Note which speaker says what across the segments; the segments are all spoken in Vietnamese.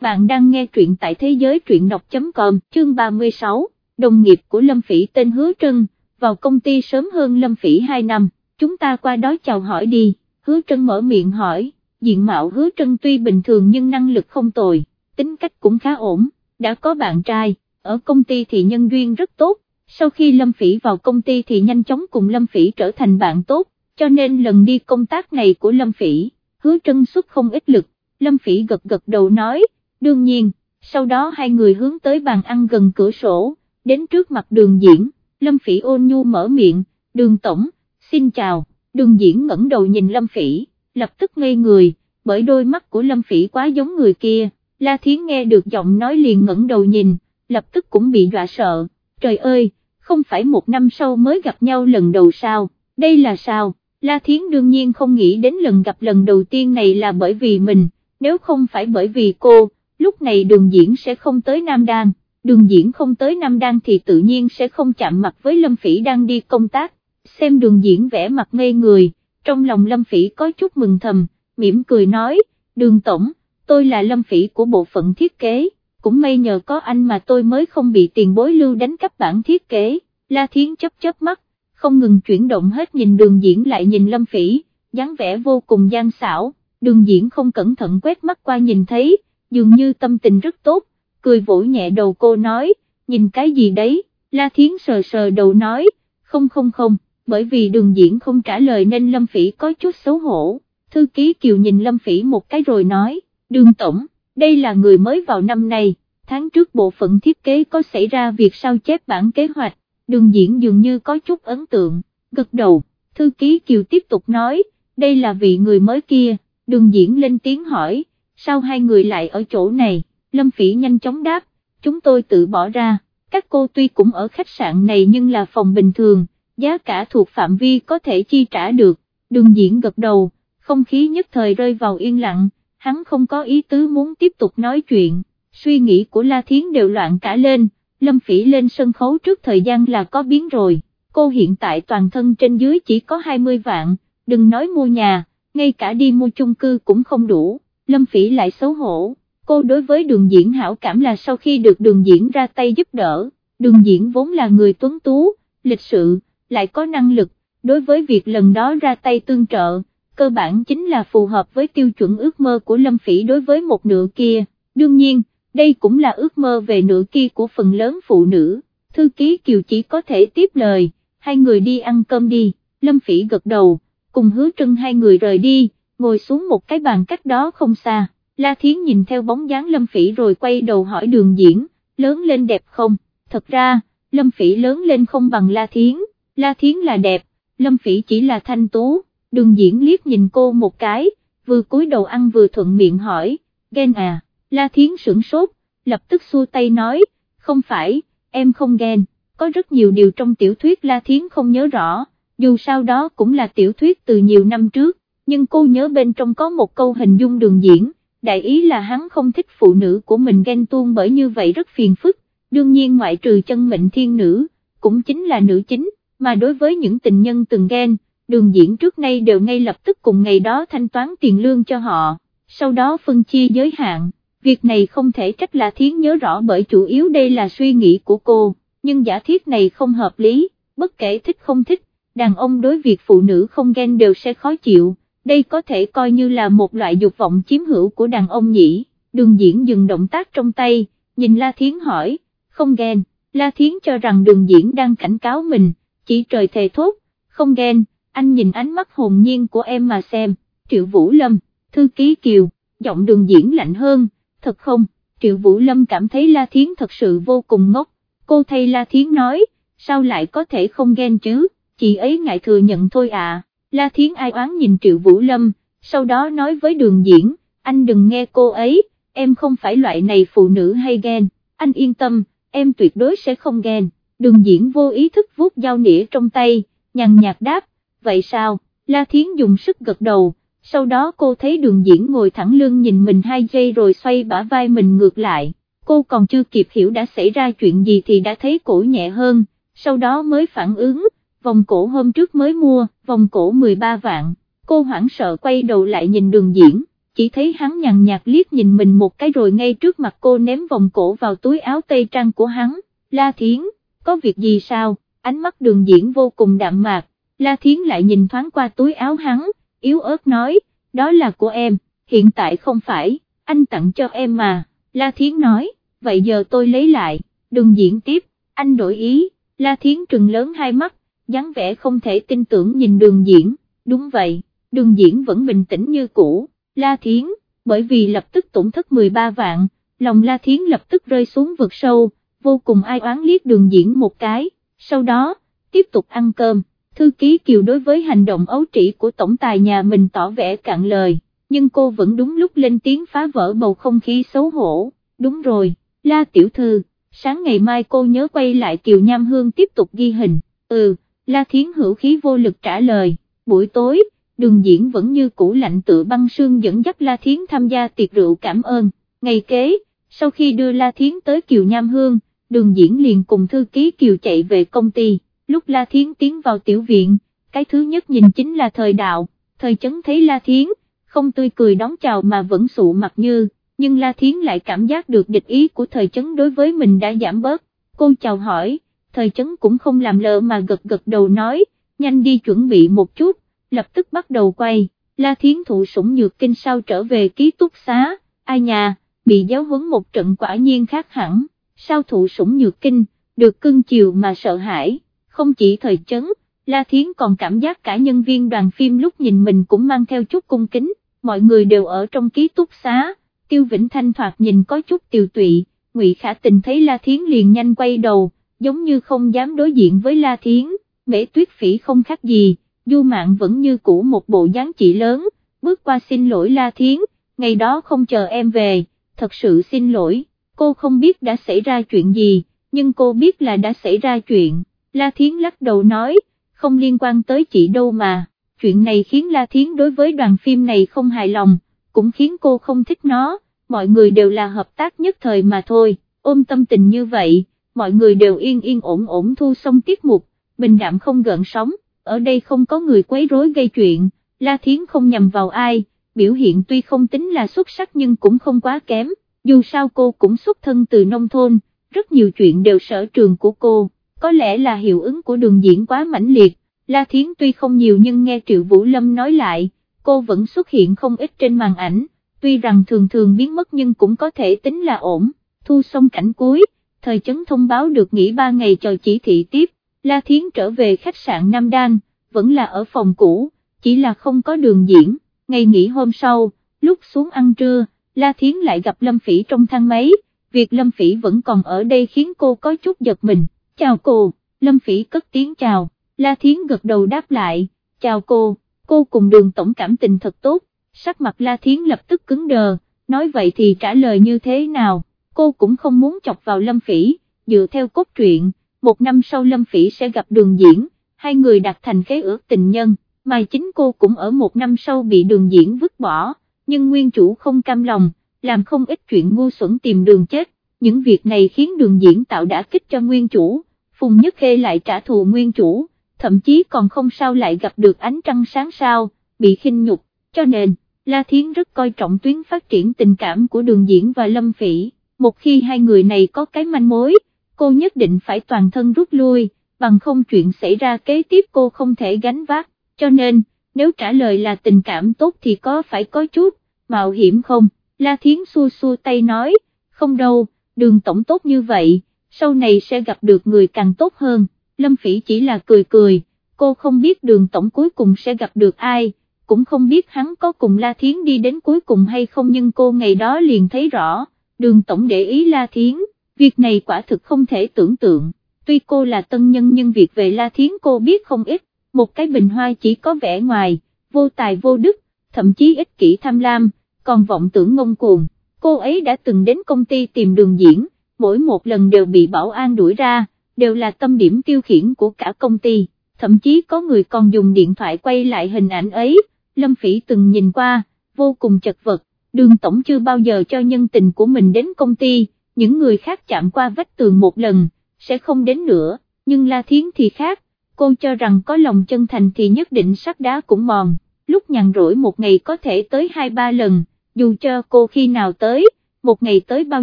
Speaker 1: bạn đang nghe truyện tại thế giới truyện đọc.com, chương 36, đồng nghiệp của Lâm Phỉ tên Hứa Trân, vào công ty sớm hơn Lâm Phỉ 2 năm, chúng ta qua đó chào hỏi đi, Hứa Trân mở miệng hỏi, diện mạo Hứa Trân tuy bình thường nhưng năng lực không tồi, tính cách cũng khá ổn, đã có bạn trai, ở công ty thì nhân duyên rất tốt, sau khi Lâm Phỉ vào công ty thì nhanh chóng cùng Lâm Phỉ trở thành bạn tốt, cho nên lần đi công tác này của Lâm Phỉ, Hứa Trân xuất không ít lực, Lâm Phỉ gật gật đầu nói, đương nhiên, sau đó hai người hướng tới bàn ăn gần cửa sổ, đến trước mặt đường diễn, Lâm Phỉ ôn nhu mở miệng, đường tổng, xin chào, đường diễn ngẩng đầu nhìn Lâm Phỉ, lập tức ngây người, bởi đôi mắt của Lâm Phỉ quá giống người kia, La Thiến nghe được giọng nói liền ngẩng đầu nhìn, lập tức cũng bị dọa sợ, trời ơi, không phải một năm sau mới gặp nhau lần đầu sao, đây là sao, La Thiến đương nhiên không nghĩ đến lần gặp lần đầu tiên này là bởi vì mình, nếu không phải bởi vì cô, lúc này đường diễn sẽ không tới Nam Đan, đường diễn không tới Nam Đan thì tự nhiên sẽ không chạm mặt với Lâm Phỉ đang đi công tác, xem đường diễn vẽ mặt ngây người, trong lòng Lâm Phỉ có chút mừng thầm, mỉm cười nói, đường tổng, tôi là Lâm Phỉ của bộ phận thiết kế, cũng may nhờ có anh mà tôi mới không bị tiền bối lưu đánh cắp bản thiết kế, La Thiến chấp chớp mắt, không ngừng chuyển động hết nhìn đường diễn lại nhìn Lâm Phỉ, dáng vẻ vô cùng gian xảo, đường diễn không cẩn thận quét mắt qua nhìn thấy, dường như tâm tình rất tốt, cười vỗ nhẹ đầu cô nói, nhìn cái gì đấy, La Thiến sờ sờ đầu nói, không không không, bởi vì đường diễn không trả lời nên Lâm Phỉ có chút xấu hổ, thư ký Kiều nhìn Lâm Phỉ một cái rồi nói, đường tổng, đây là người mới vào năm nay, tháng trước bộ phận thiết kế có xảy ra việc sao chép bản kế hoạch, đường diễn dường như có chút ấn tượng, gật đầu, thư ký Kiều tiếp tục nói, đây là vị người mới kia, đường diễn lên tiếng hỏi, sao hai người lại ở chỗ này, Lâm Phỉ nhanh chóng đáp, chúng tôi tự bỏ ra, các cô tuy cũng ở khách sạn này nhưng là phòng bình thường, giá cả thuộc phạm vi có thể chi trả được, đường diễn gật đầu, không khí nhất thời rơi vào yên lặng, hắn không có ý tứ muốn tiếp tục nói chuyện, suy nghĩ của La Thiến đều loạn cả lên, Lâm Phỉ lên sân khấu trước thời gian là có biến rồi, cô hiện tại toàn thân trên dưới chỉ có 20 vạn, đừng nói mua nhà, ngay cả đi mua chung cư cũng không đủ, Lâm Phỉ lại xấu hổ, cô đối với đường diễn hảo cảm là sau khi được đường diễn ra tay giúp đỡ, đường diễn vốn là người tuấn tú, lịch sự, lại có năng lực, đối với việc lần đó ra tay tương trợ, cơ bản chính là phù hợp với tiêu chuẩn ước mơ của Lâm Phỉ đối với một nửa kia, đương nhiên, đây cũng là ước mơ về nửa kia của phần lớn phụ nữ, thư ký Kiều chỉ có thể tiếp lời, hai người đi ăn cơm đi, Lâm Phỉ gật đầu, cùng hứa trân hai người rời đi, ngồi xuống một cái bàn cách đó không xa, La Thiến nhìn theo bóng dáng Lâm Phỉ rồi quay đầu hỏi đường diễn, lớn lên đẹp không, thật ra, Lâm Phỉ lớn lên không bằng La Thiến, La Thiến là đẹp, Lâm Phỉ chỉ là thanh tú, đường diễn liếc nhìn cô một cái, vừa cúi đầu ăn vừa thuận miệng hỏi, ghen à, La Thiến sửng sốt, lập tức xua tay nói, không phải, em không ghen, có rất nhiều điều trong tiểu thuyết La Thiến không nhớ rõ, dù sao đó cũng là tiểu thuyết từ nhiều năm trước, nhưng cô nhớ bên trong có một câu hình dung đường diễn, đại ý là hắn không thích phụ nữ của mình ghen tuông bởi như vậy rất phiền phức, đương nhiên ngoại trừ chân mệnh thiên nữ, cũng chính là nữ chính, mà đối với những tình nhân từng ghen, đường diễn trước nay đều ngay lập tức cùng ngày đó thanh toán tiền lương cho họ, sau đó phân chia giới hạn, việc này không thể trách là thiến nhớ rõ bởi chủ yếu đây là suy nghĩ của cô, nhưng giả thiết này không hợp lý, bất kể thích không thích, đàn ông đối việc phụ nữ không ghen đều sẽ khó chịu, đây có thể coi như là một loại dục vọng chiếm hữu của đàn ông nhỉ, đường diễn dừng động tác trong tay, nhìn La Thiến hỏi, không ghen, La Thiến cho rằng đường diễn đang cảnh cáo mình, chỉ trời thề thốt, không ghen, anh nhìn ánh mắt hồn nhiên của em mà xem, Triệu Vũ Lâm, thư ký Kiều, giọng đường diễn lạnh hơn, thật không, Triệu Vũ Lâm cảm thấy La Thiến thật sự vô cùng ngốc, cô thay La Thiến nói, sao lại có thể không ghen chứ, chị ấy ngại thừa nhận thôi à, La Thiến ai oán nhìn Triệu Vũ Lâm, sau đó nói với đường diễn, anh đừng nghe cô ấy, em không phải loại này phụ nữ hay ghen, anh yên tâm, em tuyệt đối sẽ không ghen, đường diễn vô ý thức vuốt dao nĩa trong tay, nhằn nhạt đáp, vậy sao, La Thiến dùng sức gật đầu, sau đó cô thấy đường diễn ngồi thẳng lưng nhìn mình hai giây rồi xoay bả vai mình ngược lại, cô còn chưa kịp hiểu đã xảy ra chuyện gì thì đã thấy cổ nhẹ hơn, sau đó mới phản ứng, vòng cổ hôm trước mới mua, vòng cổ 13 vạn, cô hoảng sợ quay đầu lại nhìn đường diễn, chỉ thấy hắn nhàn nhạt liếc nhìn mình một cái rồi ngay trước mặt cô ném vòng cổ vào túi áo tây trang của hắn, La Thiến, có việc gì sao, ánh mắt đường diễn vô cùng đạm mạc, La Thiến lại nhìn thoáng qua túi áo hắn, yếu ớt nói, đó là của em, hiện tại không phải, anh tặng cho em mà, La Thiến nói, vậy giờ tôi lấy lại, đường diễn tiếp, anh đổi ý, La Thiến trừng lớn hai mắt, dáng vẻ không thể tin tưởng nhìn đường diễn, đúng vậy, đường diễn vẫn bình tĩnh như cũ, La Thiến, bởi vì lập tức tổn thất 13 vạn, lòng La Thiến lập tức rơi xuống vực sâu, vô cùng ai oán liếc đường diễn một cái, sau đó, tiếp tục ăn cơm, thư ký Kiều đối với hành động ấu trĩ của tổng tài nhà mình tỏ vẻ cạn lời, nhưng cô vẫn đúng lúc lên tiếng phá vỡ bầu không khí xấu hổ, đúng rồi, La Tiểu Thư, sáng ngày mai cô nhớ quay lại Kiều Nham Hương tiếp tục ghi hình, ừ, La Thiến hữu khí vô lực trả lời, buổi tối, đường diễn vẫn như cũ lạnh tự băng sương dẫn dắt La Thiến tham gia tiệc rượu cảm ơn, ngày kế, sau khi đưa La Thiến tới Kiều Nham Hương, đường diễn liền cùng thư ký Kiều chạy về công ty, lúc La Thiến tiến vào tiểu viện, cái thứ nhất nhìn chính là thời đạo, thời chấn thấy La Thiến, không tươi cười đón chào mà vẫn sụ mặt như, nhưng La Thiến lại cảm giác được địch ý của thời chấn đối với mình đã giảm bớt, cô chào hỏi, thời chấn cũng không làm lỡ mà gật gật đầu nói, nhanh đi chuẩn bị một chút, lập tức bắt đầu quay, La Thiến thụ sủng nhược kinh sao trở về ký túc xá, ai nhà, bị giáo huấn một trận quả nhiên khác hẳn, sao thụ sủng nhược kinh, được cưng chiều mà sợ hãi, không chỉ thời chấn, La Thiến còn cảm giác cả nhân viên đoàn phim lúc nhìn mình cũng mang theo chút cung kính, mọi người đều ở trong ký túc xá, Tiêu Vĩnh Thanh thoạt nhìn có chút tiều tụy, Ngụy Khả Tình thấy La Thiến liền nhanh quay đầu, giống như không dám đối diện với La Thiến, mễ tuyết phỉ không khác gì Du Mạn vẫn như cũ một bộ dáng chị lớn, bước qua xin lỗi La Thiến, ngày đó không chờ em về, thật sự xin lỗi, cô không biết đã xảy ra chuyện gì, nhưng cô biết là đã xảy ra chuyện, La Thiến lắc đầu nói, không liên quan tới chị đâu mà, chuyện này khiến La Thiến đối với đoàn phim này không hài lòng, cũng khiến cô không thích nó, mọi người đều là hợp tác nhất thời mà thôi, ôm tâm tình như vậy, mọi người đều yên yên ổn ổn thu xong tiết mục, bình đạm không gợn sóng ở đây không có người quấy rối gây chuyện, La Thiến không nhầm vào ai, biểu hiện tuy không tính là xuất sắc nhưng cũng không quá kém, dù sao cô cũng xuất thân từ nông thôn, rất nhiều chuyện đều sở trường của cô, có lẽ là hiệu ứng của đường diễn quá mãnh liệt, La Thiến tuy không nhiều nhưng nghe Triệu Vũ Lâm nói lại, cô vẫn xuất hiện không ít trên màn ảnh, tuy rằng thường thường biến mất nhưng cũng có thể tính là ổn, thu xong cảnh cuối, thời chấn thông báo được nghỉ 3 ngày chờ chỉ thị tiếp, La Thiến trở về khách sạn Nam Đan, vẫn là ở phòng cũ, chỉ là không có đường diễn, ngày nghỉ hôm sau, lúc xuống ăn trưa, La Thiến lại gặp Lâm Phỉ trong thang máy, việc Lâm Phỉ vẫn còn ở đây khiến cô có chút giật mình, chào cô, Lâm Phỉ cất tiếng chào, La Thiến gật đầu đáp lại, chào cô, cô cùng đường tổng cảm tình thật tốt, sắc mặt La Thiến lập tức cứng đờ, nói vậy thì trả lời như thế nào, cô cũng không muốn chọc vào Lâm Phỉ, dựa theo cốt truyện một năm sau Lâm Phỉ sẽ gặp đường diễn, hai người đạt thành khế ước tình nhân, mà chính cô cũng ở một năm sau bị đường diễn vứt bỏ, nhưng nguyên chủ không cam lòng, làm không ít chuyện ngu xuẩn tìm đường chết, những việc này khiến đường diễn tạo đã kích cho nguyên chủ, Phùng Nhất Khê lại trả thù nguyên chủ, thậm chí còn không sao lại gặp được ánh trăng sáng sao, bị khinh nhục, cho nên, La Thiến rất coi trọng tuyến phát triển tình cảm của đường diễn và Lâm Phỉ, một khi hai người này có cái manh mối, cô nhất định phải toàn thân rút lui, bằng không chuyện xảy ra kế tiếp cô không thể gánh vác, cho nên, nếu trả lời là tình cảm tốt thì có phải có chút, mạo hiểm không, La Thiến xua xua tay nói, không đâu, đường tổng tốt như vậy, sau này sẽ gặp được người càng tốt hơn, Lâm Phỉ chỉ là cười cười, cô không biết đường tổng cuối cùng sẽ gặp được ai, cũng không biết hắn có cùng La Thiến đi đến cuối cùng hay không nhưng cô ngày đó liền thấy rõ, đường tổng để ý La Thiến việc này quả thực không thể tưởng tượng, tuy cô là tân nhân nhưng việc về La Thiến cô biết không ít, một cái bình hoa chỉ có vẻ ngoài, vô tài vô đức, thậm chí ích kỷ tham lam, còn vọng tưởng ngông cuồng, cô ấy đã từng đến công ty tìm đường diễn, mỗi một lần đều bị bảo an đuổi ra, đều là tâm điểm tiêu khiển của cả công ty, thậm chí có người còn dùng điện thoại quay lại hình ảnh ấy, Lâm Phỉ từng nhìn qua, vô cùng chật vật, đường tổng chưa bao giờ cho nhân tình của mình đến công ty những người khác chạm qua vách tường một lần, sẽ không đến nữa, nhưng La Thiến thì khác, cô cho rằng có lòng chân thành thì nhất định sắt đá cũng mòn, lúc nhàn rỗi một ngày có thể tới hai ba lần, dù cho cô khi nào tới, một ngày tới bao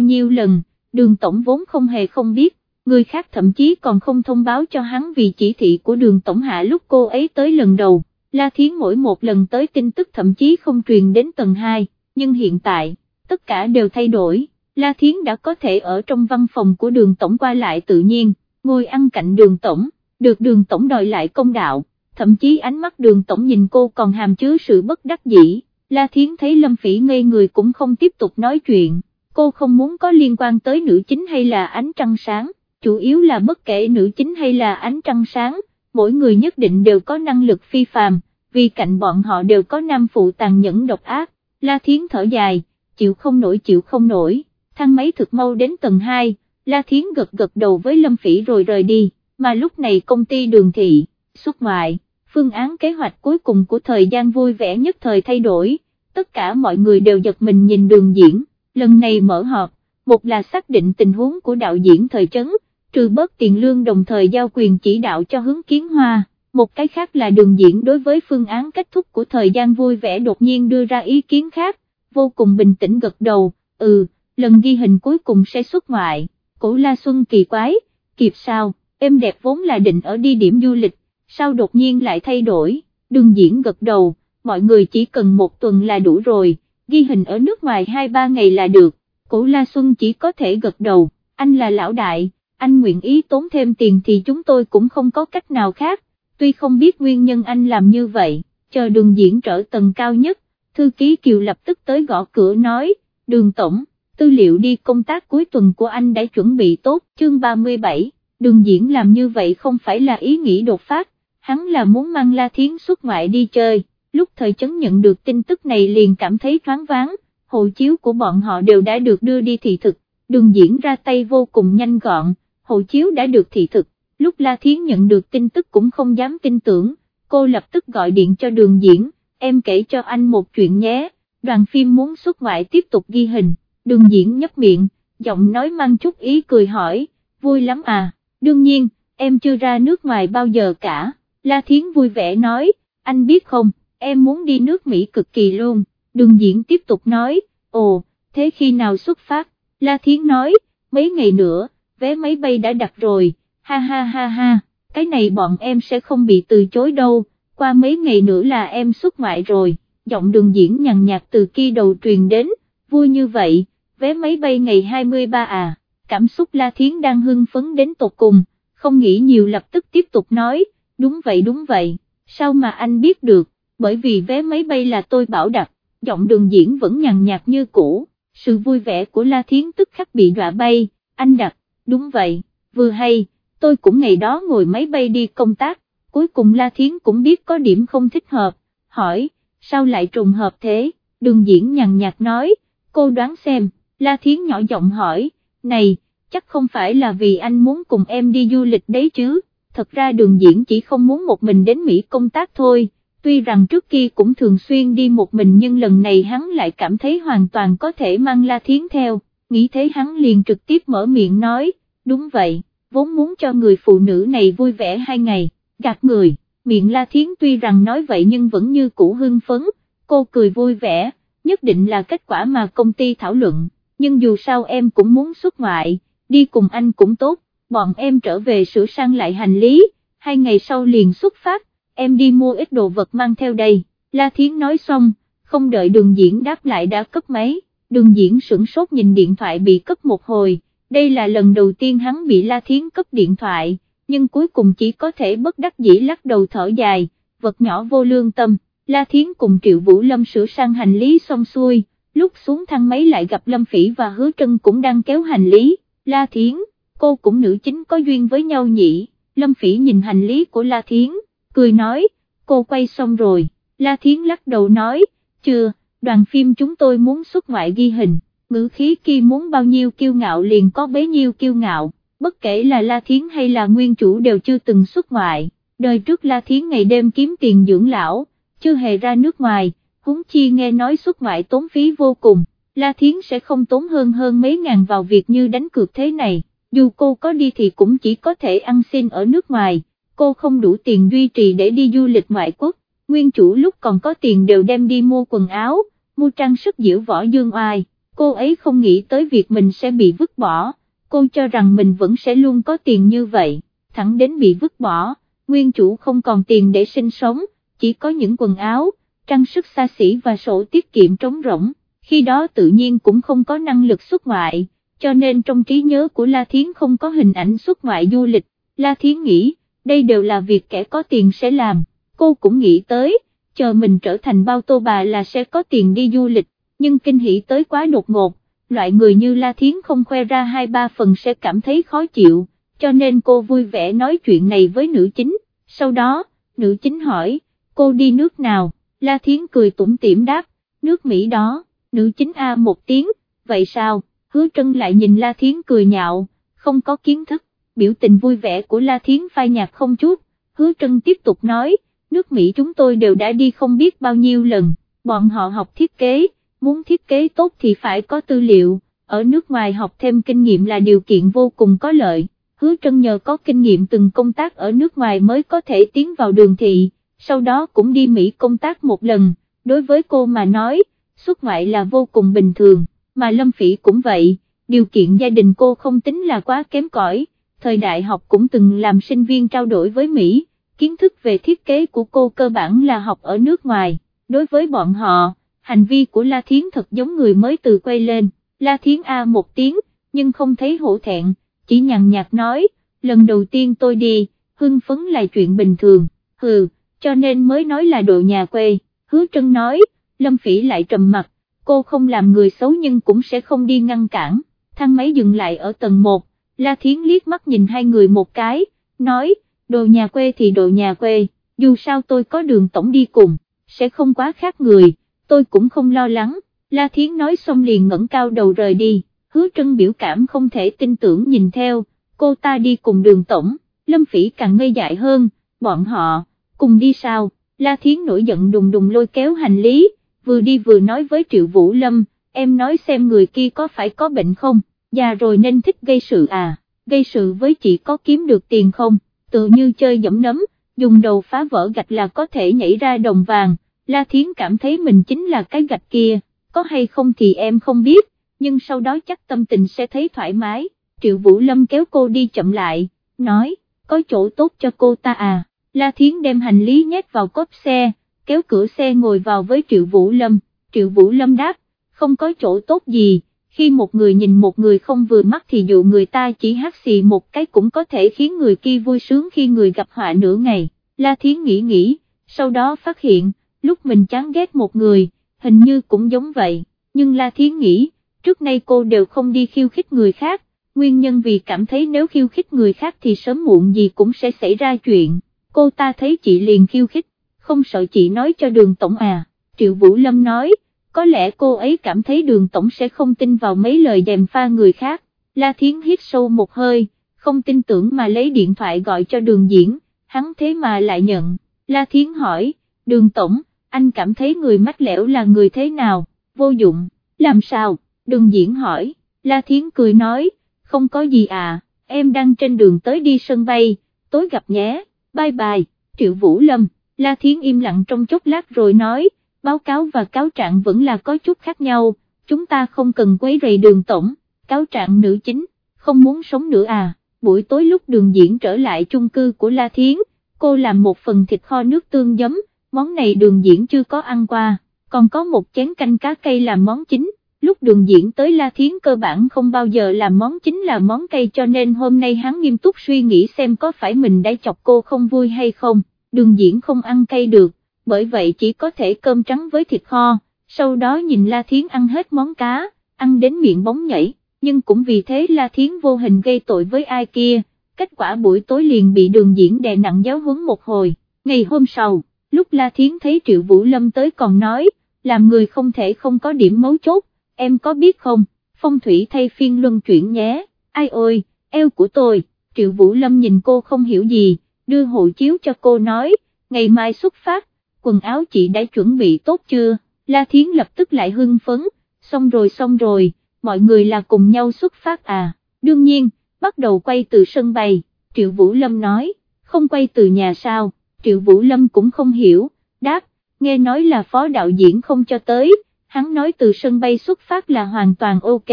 Speaker 1: nhiêu lần, đường tổng vốn không hề không biết, người khác thậm chí còn không thông báo cho hắn vì chỉ thị của đường tổng hạ lúc cô ấy tới lần đầu, La Thiến mỗi một lần tới tin tức thậm chí không truyền đến tầng 2, nhưng hiện tại, tất cả đều thay đổi, La Thiến đã có thể ở trong văn phòng của đường tổng qua lại tự nhiên, ngồi ăn cạnh đường tổng, được đường tổng đòi lại công đạo, thậm chí ánh mắt đường tổng nhìn cô còn hàm chứa sự bất đắc dĩ, La Thiến thấy Lâm Phỉ ngây người cũng không tiếp tục nói chuyện, cô không muốn có liên quan tới nữ chính hay là ánh trăng sáng, chủ yếu là bất kể nữ chính hay là ánh trăng sáng, mỗi người nhất định đều có năng lực phi phàm, vì cạnh bọn họ đều có nam phụ tàn nhẫn độc ác, La Thiến thở dài, chịu không nổi chịu không nổi, thang máy thực mau đến tầng 2, La Thiến gật gật đầu với Lâm Phỉ rồi rời đi, mà lúc này công ty đường thị, xuất ngoại, phương án kế hoạch cuối cùng của thời gian vui vẻ nhất thời thay đổi, tất cả mọi người đều giật mình nhìn đường diễn, lần này mở họp, một là xác định tình huống của đạo diễn thời trấn, trừ bớt tiền lương đồng thời giao quyền chỉ đạo cho hướng kiến hoa, một cái khác là đường diễn đối với phương án kết thúc của thời gian vui vẻ đột nhiên đưa ra ý kiến khác, vô cùng bình tĩnh gật đầu, ừ, lần ghi hình cuối cùng sẽ xuất ngoại, cổ La Xuân kỳ quái, kịp sao, em đẹp vốn là định ở đi điểm du lịch, sao đột nhiên lại thay đổi, đường diễn gật đầu, mọi người chỉ cần một tuần là đủ rồi, ghi hình ở nước ngoài 2-3 ngày là được, cổ La Xuân chỉ có thể gật đầu, anh là lão đại, anh nguyện ý tốn thêm tiền thì chúng tôi cũng không có cách nào khác, tuy không biết nguyên nhân anh làm như vậy, chờ đường diễn trở tầng cao nhất, thư ký Kiều lập tức tới gõ cửa nói, đường tổng, tư liệu đi công tác cuối tuần của anh đã chuẩn bị tốt, chương 37, đường diễn làm như vậy không phải là ý nghĩ đột phát, hắn là muốn mang La Thiến xuất ngoại đi chơi, lúc thời chấn nhận được tin tức này liền cảm thấy thoáng váng, hộ chiếu của bọn họ đều đã được đưa đi thị thực, đường diễn ra tay vô cùng nhanh gọn, hộ chiếu đã được thị thực, lúc La Thiến nhận được tin tức cũng không dám tin tưởng, cô lập tức gọi điện cho đường diễn, em kể cho anh một chuyện nhé, đoàn phim muốn xuất ngoại tiếp tục ghi hình, đường diễn nhấp miệng, giọng nói mang chút ý cười hỏi, vui lắm à, đương nhiên, em chưa ra nước ngoài bao giờ cả, La Thiến vui vẻ nói, anh biết không, em muốn đi nước Mỹ cực kỳ luôn, đường diễn tiếp tục nói, ồ, thế khi nào xuất phát, La Thiến nói, mấy ngày nữa, vé máy bay đã đặt rồi, ha ha ha ha, cái này bọn em sẽ không bị từ chối đâu, qua mấy ngày nữa là em xuất ngoại rồi, giọng đường diễn nhằn nhạt từ kia đầu truyền đến, vui như vậy, vé máy bay ngày 23 à, cảm xúc La Thiến đang hưng phấn đến tột cùng, không nghĩ nhiều lập tức tiếp tục nói, đúng vậy đúng vậy, sao mà anh biết được, bởi vì vé máy bay là tôi bảo đặt, giọng đường diễn vẫn nhàn nhạt như cũ, sự vui vẻ của La Thiến tức khắc bị đọa bay, anh đặt, đúng vậy, vừa hay, tôi cũng ngày đó ngồi máy bay đi công tác, cuối cùng La Thiến cũng biết có điểm không thích hợp, hỏi, sao lại trùng hợp thế, đường diễn nhàn nhạt nói, cô đoán xem, La Thiến nhỏ giọng hỏi, này, chắc không phải là vì anh muốn cùng em đi du lịch đấy chứ, thật ra đường diễn chỉ không muốn một mình đến Mỹ công tác thôi, tuy rằng trước kia cũng thường xuyên đi một mình nhưng lần này hắn lại cảm thấy hoàn toàn có thể mang La Thiến theo, nghĩ thế hắn liền trực tiếp mở miệng nói, đúng vậy, vốn muốn cho người phụ nữ này vui vẻ hai ngày, gạt người, miệng La Thiến tuy rằng nói vậy nhưng vẫn như cũ hưng phấn, cô cười vui vẻ, nhất định là kết quả mà công ty thảo luận, nhưng dù sao em cũng muốn xuất ngoại, đi cùng anh cũng tốt, bọn em trở về sửa sang lại hành lý, hai ngày sau liền xuất phát, em đi mua ít đồ vật mang theo đây, La Thiến nói xong, không đợi đường diễn đáp lại đã cấp máy, đường diễn sửng sốt nhìn điện thoại bị cấp một hồi, đây là lần đầu tiên hắn bị La Thiến cấp điện thoại, nhưng cuối cùng chỉ có thể bất đắc dĩ lắc đầu thở dài, vật nhỏ vô lương tâm, La Thiến cùng Triệu Vũ Lâm sửa sang hành lý xong xuôi, lúc xuống thang máy lại gặp Lâm Phỉ và Hứa Trân cũng đang kéo hành lý, La Thiến, cô cũng nữ chính có duyên với nhau nhỉ, Lâm Phỉ nhìn hành lý của La Thiến, cười nói, cô quay xong rồi, La Thiến lắc đầu nói, chưa, đoàn phim chúng tôi muốn xuất ngoại ghi hình, ngữ khí kia muốn bao nhiêu kiêu ngạo liền có bấy nhiêu kiêu ngạo, bất kể là La Thiến hay là nguyên chủ đều chưa từng xuất ngoại, đời trước La Thiến ngày đêm kiếm tiền dưỡng lão, chưa hề ra nước ngoài, huống chi nghe nói xuất ngoại tốn phí vô cùng, La Thiến sẽ không tốn hơn hơn mấy ngàn vào việc như đánh cược thế này, dù cô có đi thì cũng chỉ có thể ăn xin ở nước ngoài, cô không đủ tiền duy trì để đi du lịch ngoại quốc, nguyên chủ lúc còn có tiền đều đem đi mua quần áo, mua trang sức diễu võ dương oai, cô ấy không nghĩ tới việc mình sẽ bị vứt bỏ, cô cho rằng mình vẫn sẽ luôn có tiền như vậy, thẳng đến bị vứt bỏ, nguyên chủ không còn tiền để sinh sống, chỉ có những quần áo, trang sức xa xỉ và sổ tiết kiệm trống rỗng, khi đó tự nhiên cũng không có năng lực xuất ngoại, cho nên trong trí nhớ của La Thiến không có hình ảnh xuất ngoại du lịch, La Thiến nghĩ, đây đều là việc kẻ có tiền sẽ làm, cô cũng nghĩ tới, chờ mình trở thành bao tô bà là sẽ có tiền đi du lịch, nhưng kinh hỉ tới quá đột ngột, loại người như La Thiến không khoe ra hai ba phần sẽ cảm thấy khó chịu, cho nên cô vui vẻ nói chuyện này với nữ chính, sau đó, nữ chính hỏi, cô đi nước nào, La Thiến cười tủm tỉm đáp, nước Mỹ đó, nữ chính A một tiếng, vậy sao, hứa trân lại nhìn La Thiến cười nhạo, không có kiến thức, biểu tình vui vẻ của La Thiến phai nhạt không chút, hứa trân tiếp tục nói, nước Mỹ chúng tôi đều đã đi không biết bao nhiêu lần, bọn họ học thiết kế, muốn thiết kế tốt thì phải có tư liệu, ở nước ngoài học thêm kinh nghiệm là điều kiện vô cùng có lợi, hứa trân nhờ có kinh nghiệm từng công tác ở nước ngoài mới có thể tiến vào đường thị, sau đó cũng đi Mỹ công tác một lần, đối với cô mà nói, xuất ngoại là vô cùng bình thường, mà Lâm Phỉ cũng vậy, điều kiện gia đình cô không tính là quá kém cỏi, thời đại học cũng từng làm sinh viên trao đổi với Mỹ, kiến thức về thiết kế của cô cơ bản là học ở nước ngoài, đối với bọn họ, hành vi của La Thiến thật giống người mới từ quay lên, La Thiến A một tiếng, nhưng không thấy hổ thẹn, chỉ nhàn nhạt nói, lần đầu tiên tôi đi, hưng phấn là chuyện bình thường, hừ, cho nên mới nói là độ nhà quê, hứa trân nói, Lâm Phỉ lại trầm mặt, cô không làm người xấu nhưng cũng sẽ không đi ngăn cản, thang máy dừng lại ở tầng 1, La Thiến liếc mắt nhìn hai người một cái, nói, đồ nhà quê thì đồ nhà quê, dù sao tôi có đường tổng đi cùng, sẽ không quá khác người, tôi cũng không lo lắng, La Thiến nói xong liền ngẩng cao đầu rời đi, hứa trân biểu cảm không thể tin tưởng nhìn theo, cô ta đi cùng đường tổng, Lâm Phỉ càng ngây dại hơn, bọn họ, cùng đi sao, La Thiến nổi giận đùng đùng lôi kéo hành lý, vừa đi vừa nói với Triệu Vũ Lâm, em nói xem người kia có phải có bệnh không, già rồi nên thích gây sự à, gây sự với chị có kiếm được tiền không, tự như chơi dẫm nấm, dùng đầu phá vỡ gạch là có thể nhảy ra đồng vàng, La Thiến cảm thấy mình chính là cái gạch kia, có hay không thì em không biết, nhưng sau đó chắc tâm tình sẽ thấy thoải mái, Triệu Vũ Lâm kéo cô đi chậm lại, nói, có chỗ tốt cho cô ta à, La Thiến đem hành lý nhét vào cốp xe, kéo cửa xe ngồi vào với Triệu Vũ Lâm, Triệu Vũ Lâm đáp, không có chỗ tốt gì, khi một người nhìn một người không vừa mắt thì dụ người ta chỉ hát xì một cái cũng có thể khiến người kia vui sướng khi người gặp họa nửa ngày, La Thiến nghĩ nghĩ, sau đó phát hiện, lúc mình chán ghét một người, hình như cũng giống vậy, nhưng La Thiến nghĩ, trước nay cô đều không đi khiêu khích người khác, nguyên nhân vì cảm thấy nếu khiêu khích người khác thì sớm muộn gì cũng sẽ xảy ra chuyện, cô ta thấy chị liền khiêu khích, không sợ chị nói cho đường tổng à, Triệu Vũ Lâm nói, có lẽ cô ấy cảm thấy đường tổng sẽ không tin vào mấy lời dèm pha người khác, La Thiến hít sâu một hơi, không tin tưởng mà lấy điện thoại gọi cho đường diễn, hắn thế mà lại nhận, La Thiến hỏi, đường tổng, anh cảm thấy người mách lẻo là người thế nào, vô dụng, làm sao, đường diễn hỏi, La Thiến cười nói, không có gì à, em đang trên đường tới đi sân bay, tối gặp nhé, bye bye, Triệu Vũ Lâm, La Thiến im lặng trong chốc lát rồi nói, báo cáo và cáo trạng vẫn là có chút khác nhau, chúng ta không cần quấy rầy đường tổng, cáo trạng nữ chính, không muốn sống nữa à, buổi tối lúc đường diễn trở lại chung cư của La Thiến, cô làm một phần thịt kho nước tương giấm, món này đường diễn chưa có ăn qua, còn có một chén canh cá cây làm món chính, lúc đường diễn tới La Thiến cơ bản không bao giờ làm món chính là món cây cho nên hôm nay hắn nghiêm túc suy nghĩ xem có phải mình đã chọc cô không vui hay không, đường diễn không ăn cây được, bởi vậy chỉ có thể cơm trắng với thịt kho, sau đó nhìn La Thiến ăn hết món cá, ăn đến miệng bóng nhảy, nhưng cũng vì thế La Thiến vô hình gây tội với ai kia, kết quả buổi tối liền bị đường diễn đè nặng giáo huấn một hồi, ngày hôm sau lúc La Thiến thấy Triệu Vũ Lâm tới còn nói, làm người không thể không có điểm mấu chốt, em có biết không, phong thủy thay phiên luân chuyển nhé, ai ôi, eo của tôi, Triệu Vũ Lâm nhìn cô không hiểu gì, đưa hộ chiếu cho cô nói, ngày mai xuất phát, quần áo chị đã chuẩn bị tốt chưa, La Thiến lập tức lại hưng phấn, xong rồi xong rồi, mọi người là cùng nhau xuất phát à, đương nhiên, bắt đầu quay từ sân bay, Triệu Vũ Lâm nói, không quay từ nhà sao. Triệu Vũ Lâm cũng không hiểu, đáp, nghe nói là phó đạo diễn không cho tới, hắn nói từ sân bay xuất phát là hoàn toàn ok,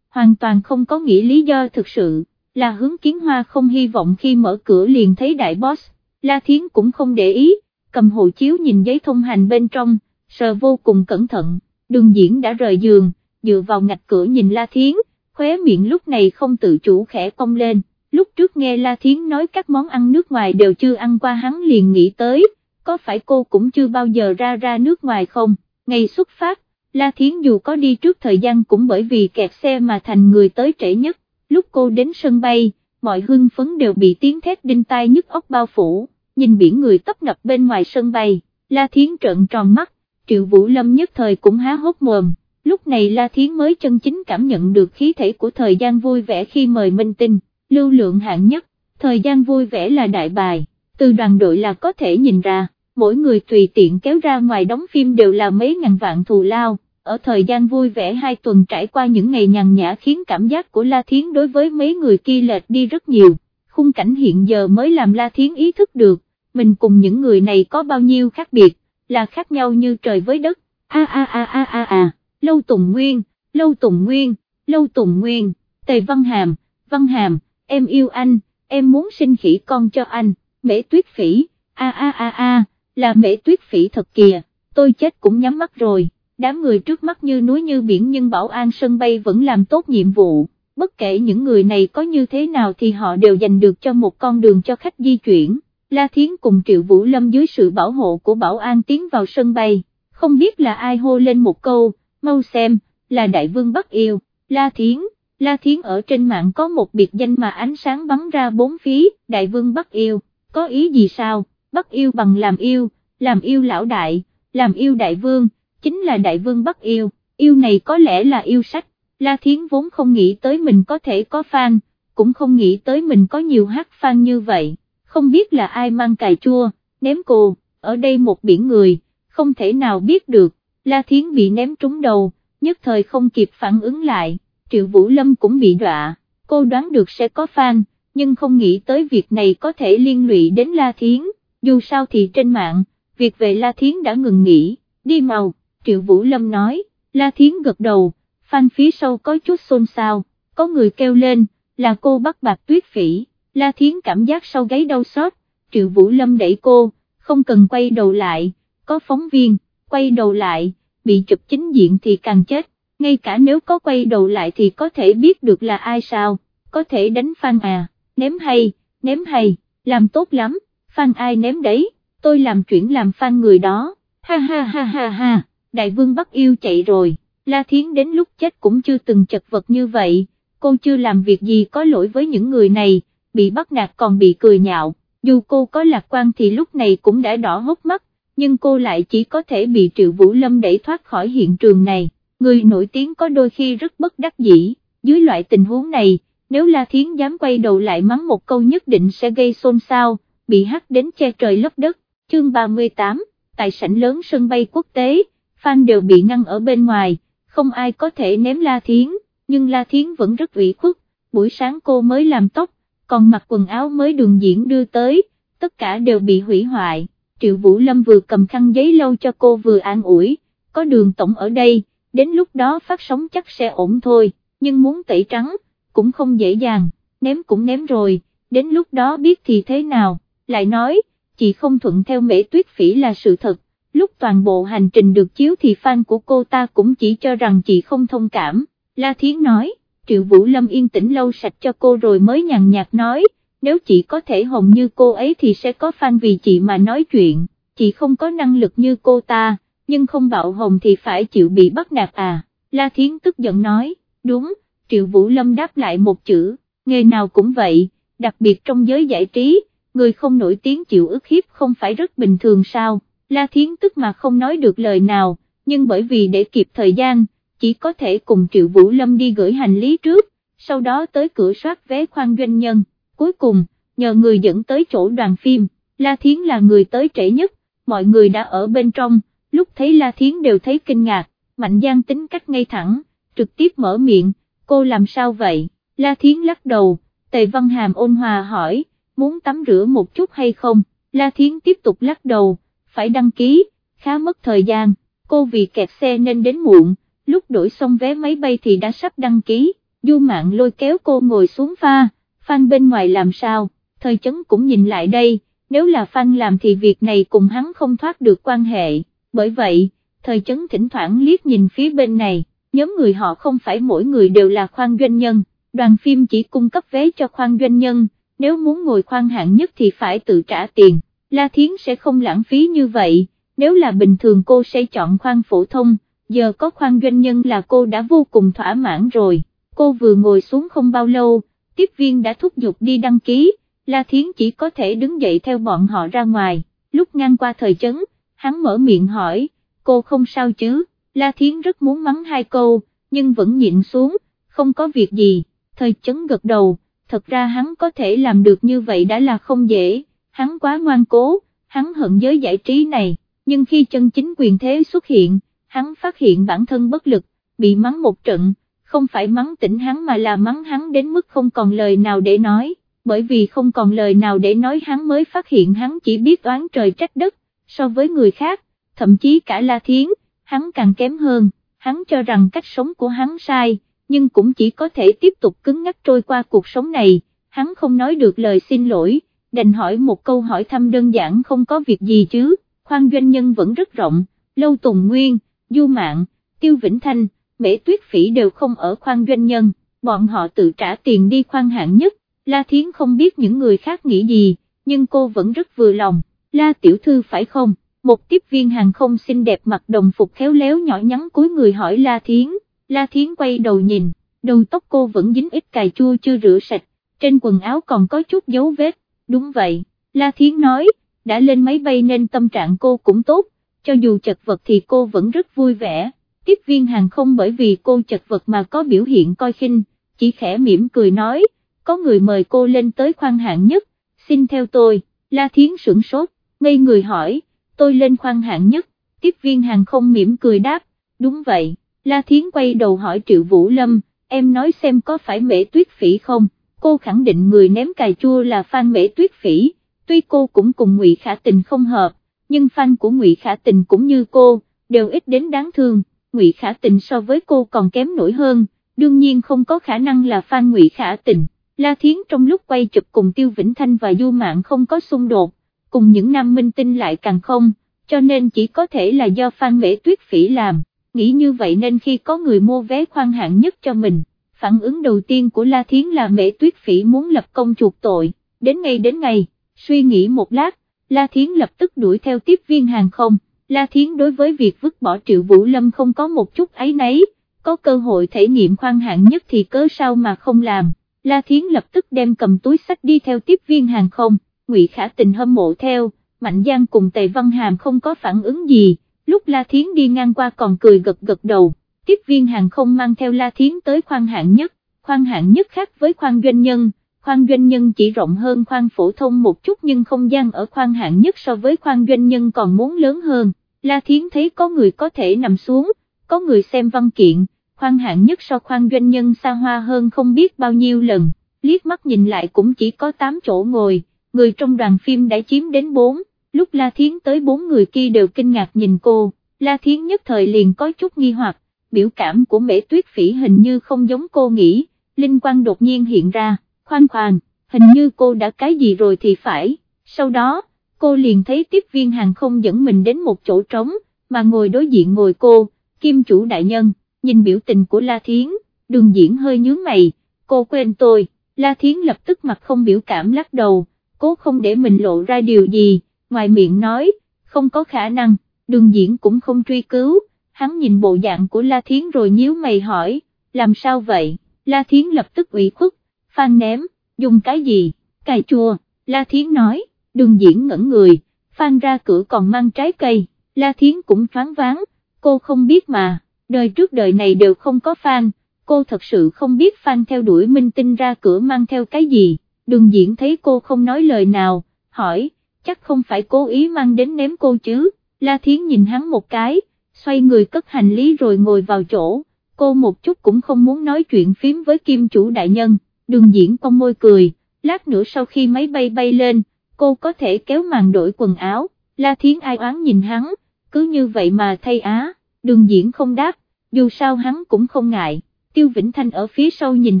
Speaker 1: hoàn toàn không có nghĩ lý do thực sự, là hướng kiến hoa không hy vọng khi mở cửa liền thấy đại boss, La Thiến cũng không để ý, cầm hộ chiếu nhìn giấy thông hành bên trong, sờ vô cùng cẩn thận, đường diễn đã rời giường, dựa vào ngạch cửa nhìn La Thiến, khóe miệng lúc này không tự chủ khẽ cong lên, lúc trước nghe La Thiến nói các món ăn nước ngoài đều chưa ăn qua hắn liền nghĩ tới, có phải cô cũng chưa bao giờ ra ra nước ngoài không, ngày xuất phát, La Thiến dù có đi trước thời gian cũng bởi vì kẹt xe mà thành người tới trễ nhất, lúc cô đến sân bay, mọi hưng phấn đều bị tiếng thét đinh tai nhức óc bao phủ, nhìn biển người tấp nập bên ngoài sân bay, La Thiến trợn tròn mắt, Triệu Vũ Lâm nhất thời cũng há hốc mồm, lúc này La Thiến mới chân chính cảm nhận được khí thể của thời gian vui vẻ khi mời minh tinh, lưu lượng hạng nhất, thời gian vui vẻ là đại bài, từ đoàn đội là có thể nhìn ra, mỗi người tùy tiện kéo ra ngoài đóng phim đều là mấy ngàn vạn thù lao, ở thời gian vui vẻ hai tuần trải qua những ngày nhàn nhã khiến cảm giác của La Thiến đối với mấy người kia lệch đi rất nhiều, khung cảnh hiện giờ mới làm La Thiến ý thức được, mình cùng những người này có bao nhiêu khác biệt, là khác nhau như trời với đất, a a a a a a, Lâu Tùng Nguyên, Lâu Tùng Nguyên, Lâu Tùng Nguyên, Tề Văn Hàm, Văn Hàm, em yêu anh, em muốn sinh khỉ con cho anh, mễ tuyết phỉ, a a a a, là mễ tuyết phỉ thật kìa, tôi chết cũng nhắm mắt rồi, đám người trước mắt như núi như biển nhưng bảo an sân bay vẫn làm tốt nhiệm vụ, bất kể những người này có như thế nào thì họ đều dành được cho một con đường cho khách di chuyển. La Thiến cùng Triệu Vũ Lâm dưới sự bảo hộ của bảo an tiến vào sân bay, không biết là ai hô lên một câu, mau xem, là Đại Vương Bắc Yêu, La Thiến, La Thiến ở trên mạng có một biệt danh mà ánh sáng bắn ra bốn phía, Đại Vương Bắc Yêu, có ý gì sao, Bắc Yêu bằng làm yêu, làm yêu lão đại, làm yêu đại vương, chính là đại vương Bắc Yêu, yêu này có lẽ là yêu sách, La Thiến vốn không nghĩ tới mình có thể có fan, cũng không nghĩ tới mình có nhiều hát fan như vậy. Không biết là ai mang cài chua, ném cô, ở đây một biển người, không thể nào biết được, La Thiến bị ném trúng đầu, nhất thời không kịp phản ứng lại, Triệu Vũ Lâm cũng bị đọa, cô đoán được sẽ có fan, nhưng không nghĩ tới việc này có thể liên lụy đến La Thiến, dù sao thì trên mạng, việc về La Thiến đã ngừng nghỉ, đi màu, Triệu Vũ Lâm nói, La Thiến gật đầu, fan phía sau có chút xôn xao, có người kêu lên, là cô bắt bạc tuyết phỉ. La Thiến cảm giác sau gáy đau xót, Triệu Vũ Lâm đẩy cô, không cần quay đầu lại, có phóng viên, quay đầu lại, bị chụp chính diện thì càng chết, ngay cả nếu có quay đầu lại thì có thể biết được là ai sao, có thể đánh Phan à, ném hay, ném hay, làm tốt lắm, Phan ai ném đấy, tôi làm chuyện làm Phan người đó, ha ha ha ha ha, đại vương bắt yêu chạy rồi, La Thiến đến lúc chết cũng chưa từng chật vật như vậy, cô chưa làm việc gì có lỗi với những người này. Bị bắt nạt còn bị cười nhạo, dù cô có lạc quan thì lúc này cũng đã đỏ hốc mắt, nhưng cô lại chỉ có thể bị Triệu Vũ Lâm đẩy thoát khỏi hiện trường này, người nổi tiếng có đôi khi rất bất đắc dĩ, dưới loại tình huống này, nếu La Thiến dám quay đầu lại mắng một câu nhất định sẽ gây xôn xao, bị hắt đến che trời lấp đất, chương 38, tại sảnh lớn sân bay quốc tế, fan đều bị ngăn ở bên ngoài, không ai có thể ném La Thiến, nhưng La Thiến vẫn rất ủy khuất, buổi sáng cô mới làm tóc, còn mặc quần áo mới đường diễn đưa tới, tất cả đều bị hủy hoại, Triệu Vũ Lâm vừa cầm khăn giấy lâu cho cô vừa an ủi, có đường tổng ở đây, đến lúc đó phát sóng chắc sẽ ổn thôi, nhưng muốn tẩy trắng, cũng không dễ dàng, ném cũng ném rồi, đến lúc đó biết thì thế nào, lại nói, chị không thuận theo mễ tuyết phỉ là sự thật, lúc toàn bộ hành trình được chiếu thì fan của cô ta cũng chỉ cho rằng chị không thông cảm, La Thiến nói, Triệu Vũ Lâm yên tĩnh lâu sạch cho cô rồi mới nhàn nhạt nói, nếu chị có thể hồng như cô ấy thì sẽ có fan vì chị mà nói chuyện, chị không có năng lực như cô ta, nhưng không bạo hồng thì phải chịu bị bắt nạt à, La Thiến tức giận nói, đúng, Triệu Vũ Lâm đáp lại một chữ, nghề nào cũng vậy, đặc biệt trong giới giải trí, người không nổi tiếng chịu ức hiếp không phải rất bình thường sao, La Thiến tức mà không nói được lời nào, nhưng bởi vì để kịp thời gian, chỉ có thể cùng Triệu Vũ Lâm đi gửi hành lý trước, sau đó tới cửa soát vé khoan doanh nhân, cuối cùng, nhờ người dẫn tới chỗ đoàn phim, La Thiến là người tới trễ nhất, mọi người đã ở bên trong, lúc thấy La Thiến đều thấy kinh ngạc, Mạnh Giang tính cách ngay thẳng, trực tiếp mở miệng, cô làm sao vậy, La Thiến lắc đầu, Tề Văn Hàm ôn hòa hỏi, muốn tắm rửa một chút hay không, La Thiến tiếp tục lắc đầu, phải đăng ký, khá mất thời gian cô vì kẹt xe nên đến muộn, lúc đổi xong vé máy bay thì đã sắp đăng ký, du mạng lôi kéo cô ngồi xuống pha, Phan bên ngoài làm sao, thời chấn cũng nhìn lại đây, nếu là Phan làm thì việc này cùng hắn không thoát được quan hệ, bởi vậy, thời chấn thỉnh thoảng liếc nhìn phía bên này, nhóm người họ không phải mỗi người đều là khoan doanh nhân, đoàn phim chỉ cung cấp vé cho khoan doanh nhân, nếu muốn ngồi khoan hạng nhất thì phải tự trả tiền, La Thiến sẽ không lãng phí như vậy, nếu là bình thường cô sẽ chọn khoan phổ thông, giờ có khoan doanh nhân là cô đã vô cùng thỏa mãn rồi, cô vừa ngồi xuống không bao lâu, tiếp viên đã thúc giục đi đăng ký, La Thiến chỉ có thể đứng dậy theo bọn họ ra ngoài, lúc ngang qua thời chấn, hắn mở miệng hỏi, cô không sao chứ, La Thiến rất muốn mắng hai câu, nhưng vẫn nhịn xuống, không có việc gì, thời chấn gật đầu, thật ra hắn có thể làm được như vậy đã là không dễ, hắn quá ngoan cố, hắn hận giới giải trí này, nhưng khi chân chính quyền thế xuất hiện, hắn phát hiện bản thân bất lực, bị mắng một trận, không phải mắng tỉnh hắn mà là mắng hắn đến mức không còn lời nào để nói, bởi vì không còn lời nào để nói hắn mới phát hiện hắn chỉ biết oán trời trách đất, so với người khác, thậm chí cả La Thiến, hắn càng kém hơn, hắn cho rằng cách sống của hắn sai, nhưng cũng chỉ có thể tiếp tục cứng ngắc trôi qua cuộc sống này, hắn không nói được lời xin lỗi, đành hỏi một câu hỏi thăm đơn giản không có việc gì chứ, khoan doanh nhân vẫn rất rộng, Lâu Tùng Nguyên, Du Mạng, Tiêu Vĩnh Thanh, mễ tuyết phỉ đều không ở khoan doanh nhân, bọn họ tự trả tiền đi khoan hạng nhất, La Thiến không biết những người khác nghĩ gì, nhưng cô vẫn rất vừa lòng, La Tiểu Thư phải không? Một tiếp viên hàng không xinh đẹp mặc đồng phục khéo léo nhỏ nhắn cuối người hỏi La Thiến, La Thiến quay đầu nhìn, đầu tóc cô vẫn dính ít cài chua chưa rửa sạch, trên quần áo còn có chút dấu vết, đúng vậy, La Thiến nói, đã lên máy bay nên tâm trạng cô cũng tốt, cho dù chật vật thì cô vẫn rất vui vẻ. Tiếp viên hàng không bởi vì cô chật vật mà có biểu hiện coi khinh, chỉ khẽ mỉm cười nói, có người mời cô lên tới khoang hạng nhất, xin theo tôi, La Thiến sửng sốt, ngây người hỏi, tôi lên khoang hạng nhất, tiếp viên hàng không mỉm cười đáp, đúng vậy, La Thiến quay đầu hỏi Triệu Vũ Lâm, em nói xem có phải mễ tuyết phỉ không, cô khẳng định người ném cà chua là fan mễ tuyết phỉ, tuy cô cũng cùng Ngụy Khả Tình không hợp, nhưng fan của Ngụy Khả Tình cũng như cô, đều ít đến đáng thương. Ngụy Khả Tình so với cô còn kém nổi hơn, đương nhiên không có khả năng là fan Ngụy Khả Tình. La Thiến trong lúc quay chụp cùng Tiêu Vĩnh Thanh và Du Mạng không có xung đột, cùng những nam minh tinh lại càng không, cho nên chỉ có thể là do Phan Mễ Tuyết Phỉ làm, nghĩ như vậy nên khi có người mua vé khoan hạng nhất cho mình, phản ứng đầu tiên của La Thiến là Mễ Tuyết Phỉ muốn lập công chuộc tội, đến ngày đến ngày, suy nghĩ một lát, La Thiến lập tức đuổi theo tiếp viên hàng không. La Thiến đối với việc vứt bỏ Triệu Vũ Lâm không có một chút ấy nấy, có cơ hội thể nghiệm khoan hạng nhất thì cớ sao mà không làm, La Thiến lập tức đem cầm túi sách đi theo tiếp viên hàng không, Ngụy Khả Tình hâm mộ theo, Mạnh Giang cùng Tề Văn Hàm không có phản ứng gì, lúc La Thiến đi ngang qua còn cười gật gật đầu, tiếp viên hàng không mang theo La Thiến tới khoang hạng nhất, Khoang hạng nhất khác với khoang doanh nhân, Khoang doanh nhân chỉ rộng hơn khoang phổ thông một chút nhưng không gian ở khoang hạng nhất so với khoang doanh nhân còn muốn lớn hơn La Thiến thấy có người có thể nằm xuống, có người xem văn kiện, Khoang hạng nhất so khoang doanh nhân xa hoa hơn không biết bao nhiêu lần, liếc mắt nhìn lại cũng chỉ có 8 chỗ ngồi, người trong đoàn phim đã chiếm đến 4, lúc La Thiến tới 4 người kia đều kinh ngạc nhìn cô, La Thiến nhất thời liền có chút nghi hoặc, biểu cảm của mễ tuyết phỉ hình như không giống cô nghĩ, linh quang đột nhiên hiện ra, khoan khoan, hình như cô đã cái gì rồi thì phải, sau đó, cô liền thấy tiếp viên hàng không dẫn mình đến một chỗ trống, mà ngồi đối diện ngồi cô, kim chủ đại nhân, nhìn biểu tình của La Thiến, đường diễn hơi nhướng mày, cô quên tôi, La Thiến lập tức mặt không biểu cảm lắc đầu, cố không để mình lộ ra điều gì, ngoài miệng nói, không có khả năng, đường diễn cũng không truy cứu, hắn nhìn bộ dạng của La Thiến rồi nhíu mày hỏi, làm sao vậy, La Thiến lập tức ủy khuất, phan ném, dùng cái gì, cài chua, La Thiến nói, đường diễn ngẩn người, Phan ra cửa còn mang trái cây, La Thiến cũng thoáng váng, cô không biết mà, đời trước đời này đều không có Phan, cô thật sự không biết Phan theo đuổi minh tinh ra cửa mang theo cái gì, đường diễn thấy cô không nói lời nào, hỏi, chắc không phải cố ý mang đến ném cô chứ, La Thiến nhìn hắn một cái, xoay người cất hành lý rồi ngồi vào chỗ, cô một chút cũng không muốn nói chuyện phím với kim chủ đại nhân, đường diễn cong môi cười, lát nữa sau khi máy bay bay lên, cô có thể kéo màn đổi quần áo, La Thiến ai oán nhìn hắn, cứ như vậy mà thay á, đường diễn không đáp, dù sao hắn cũng không ngại, Tiêu Vĩnh Thanh ở phía sau nhìn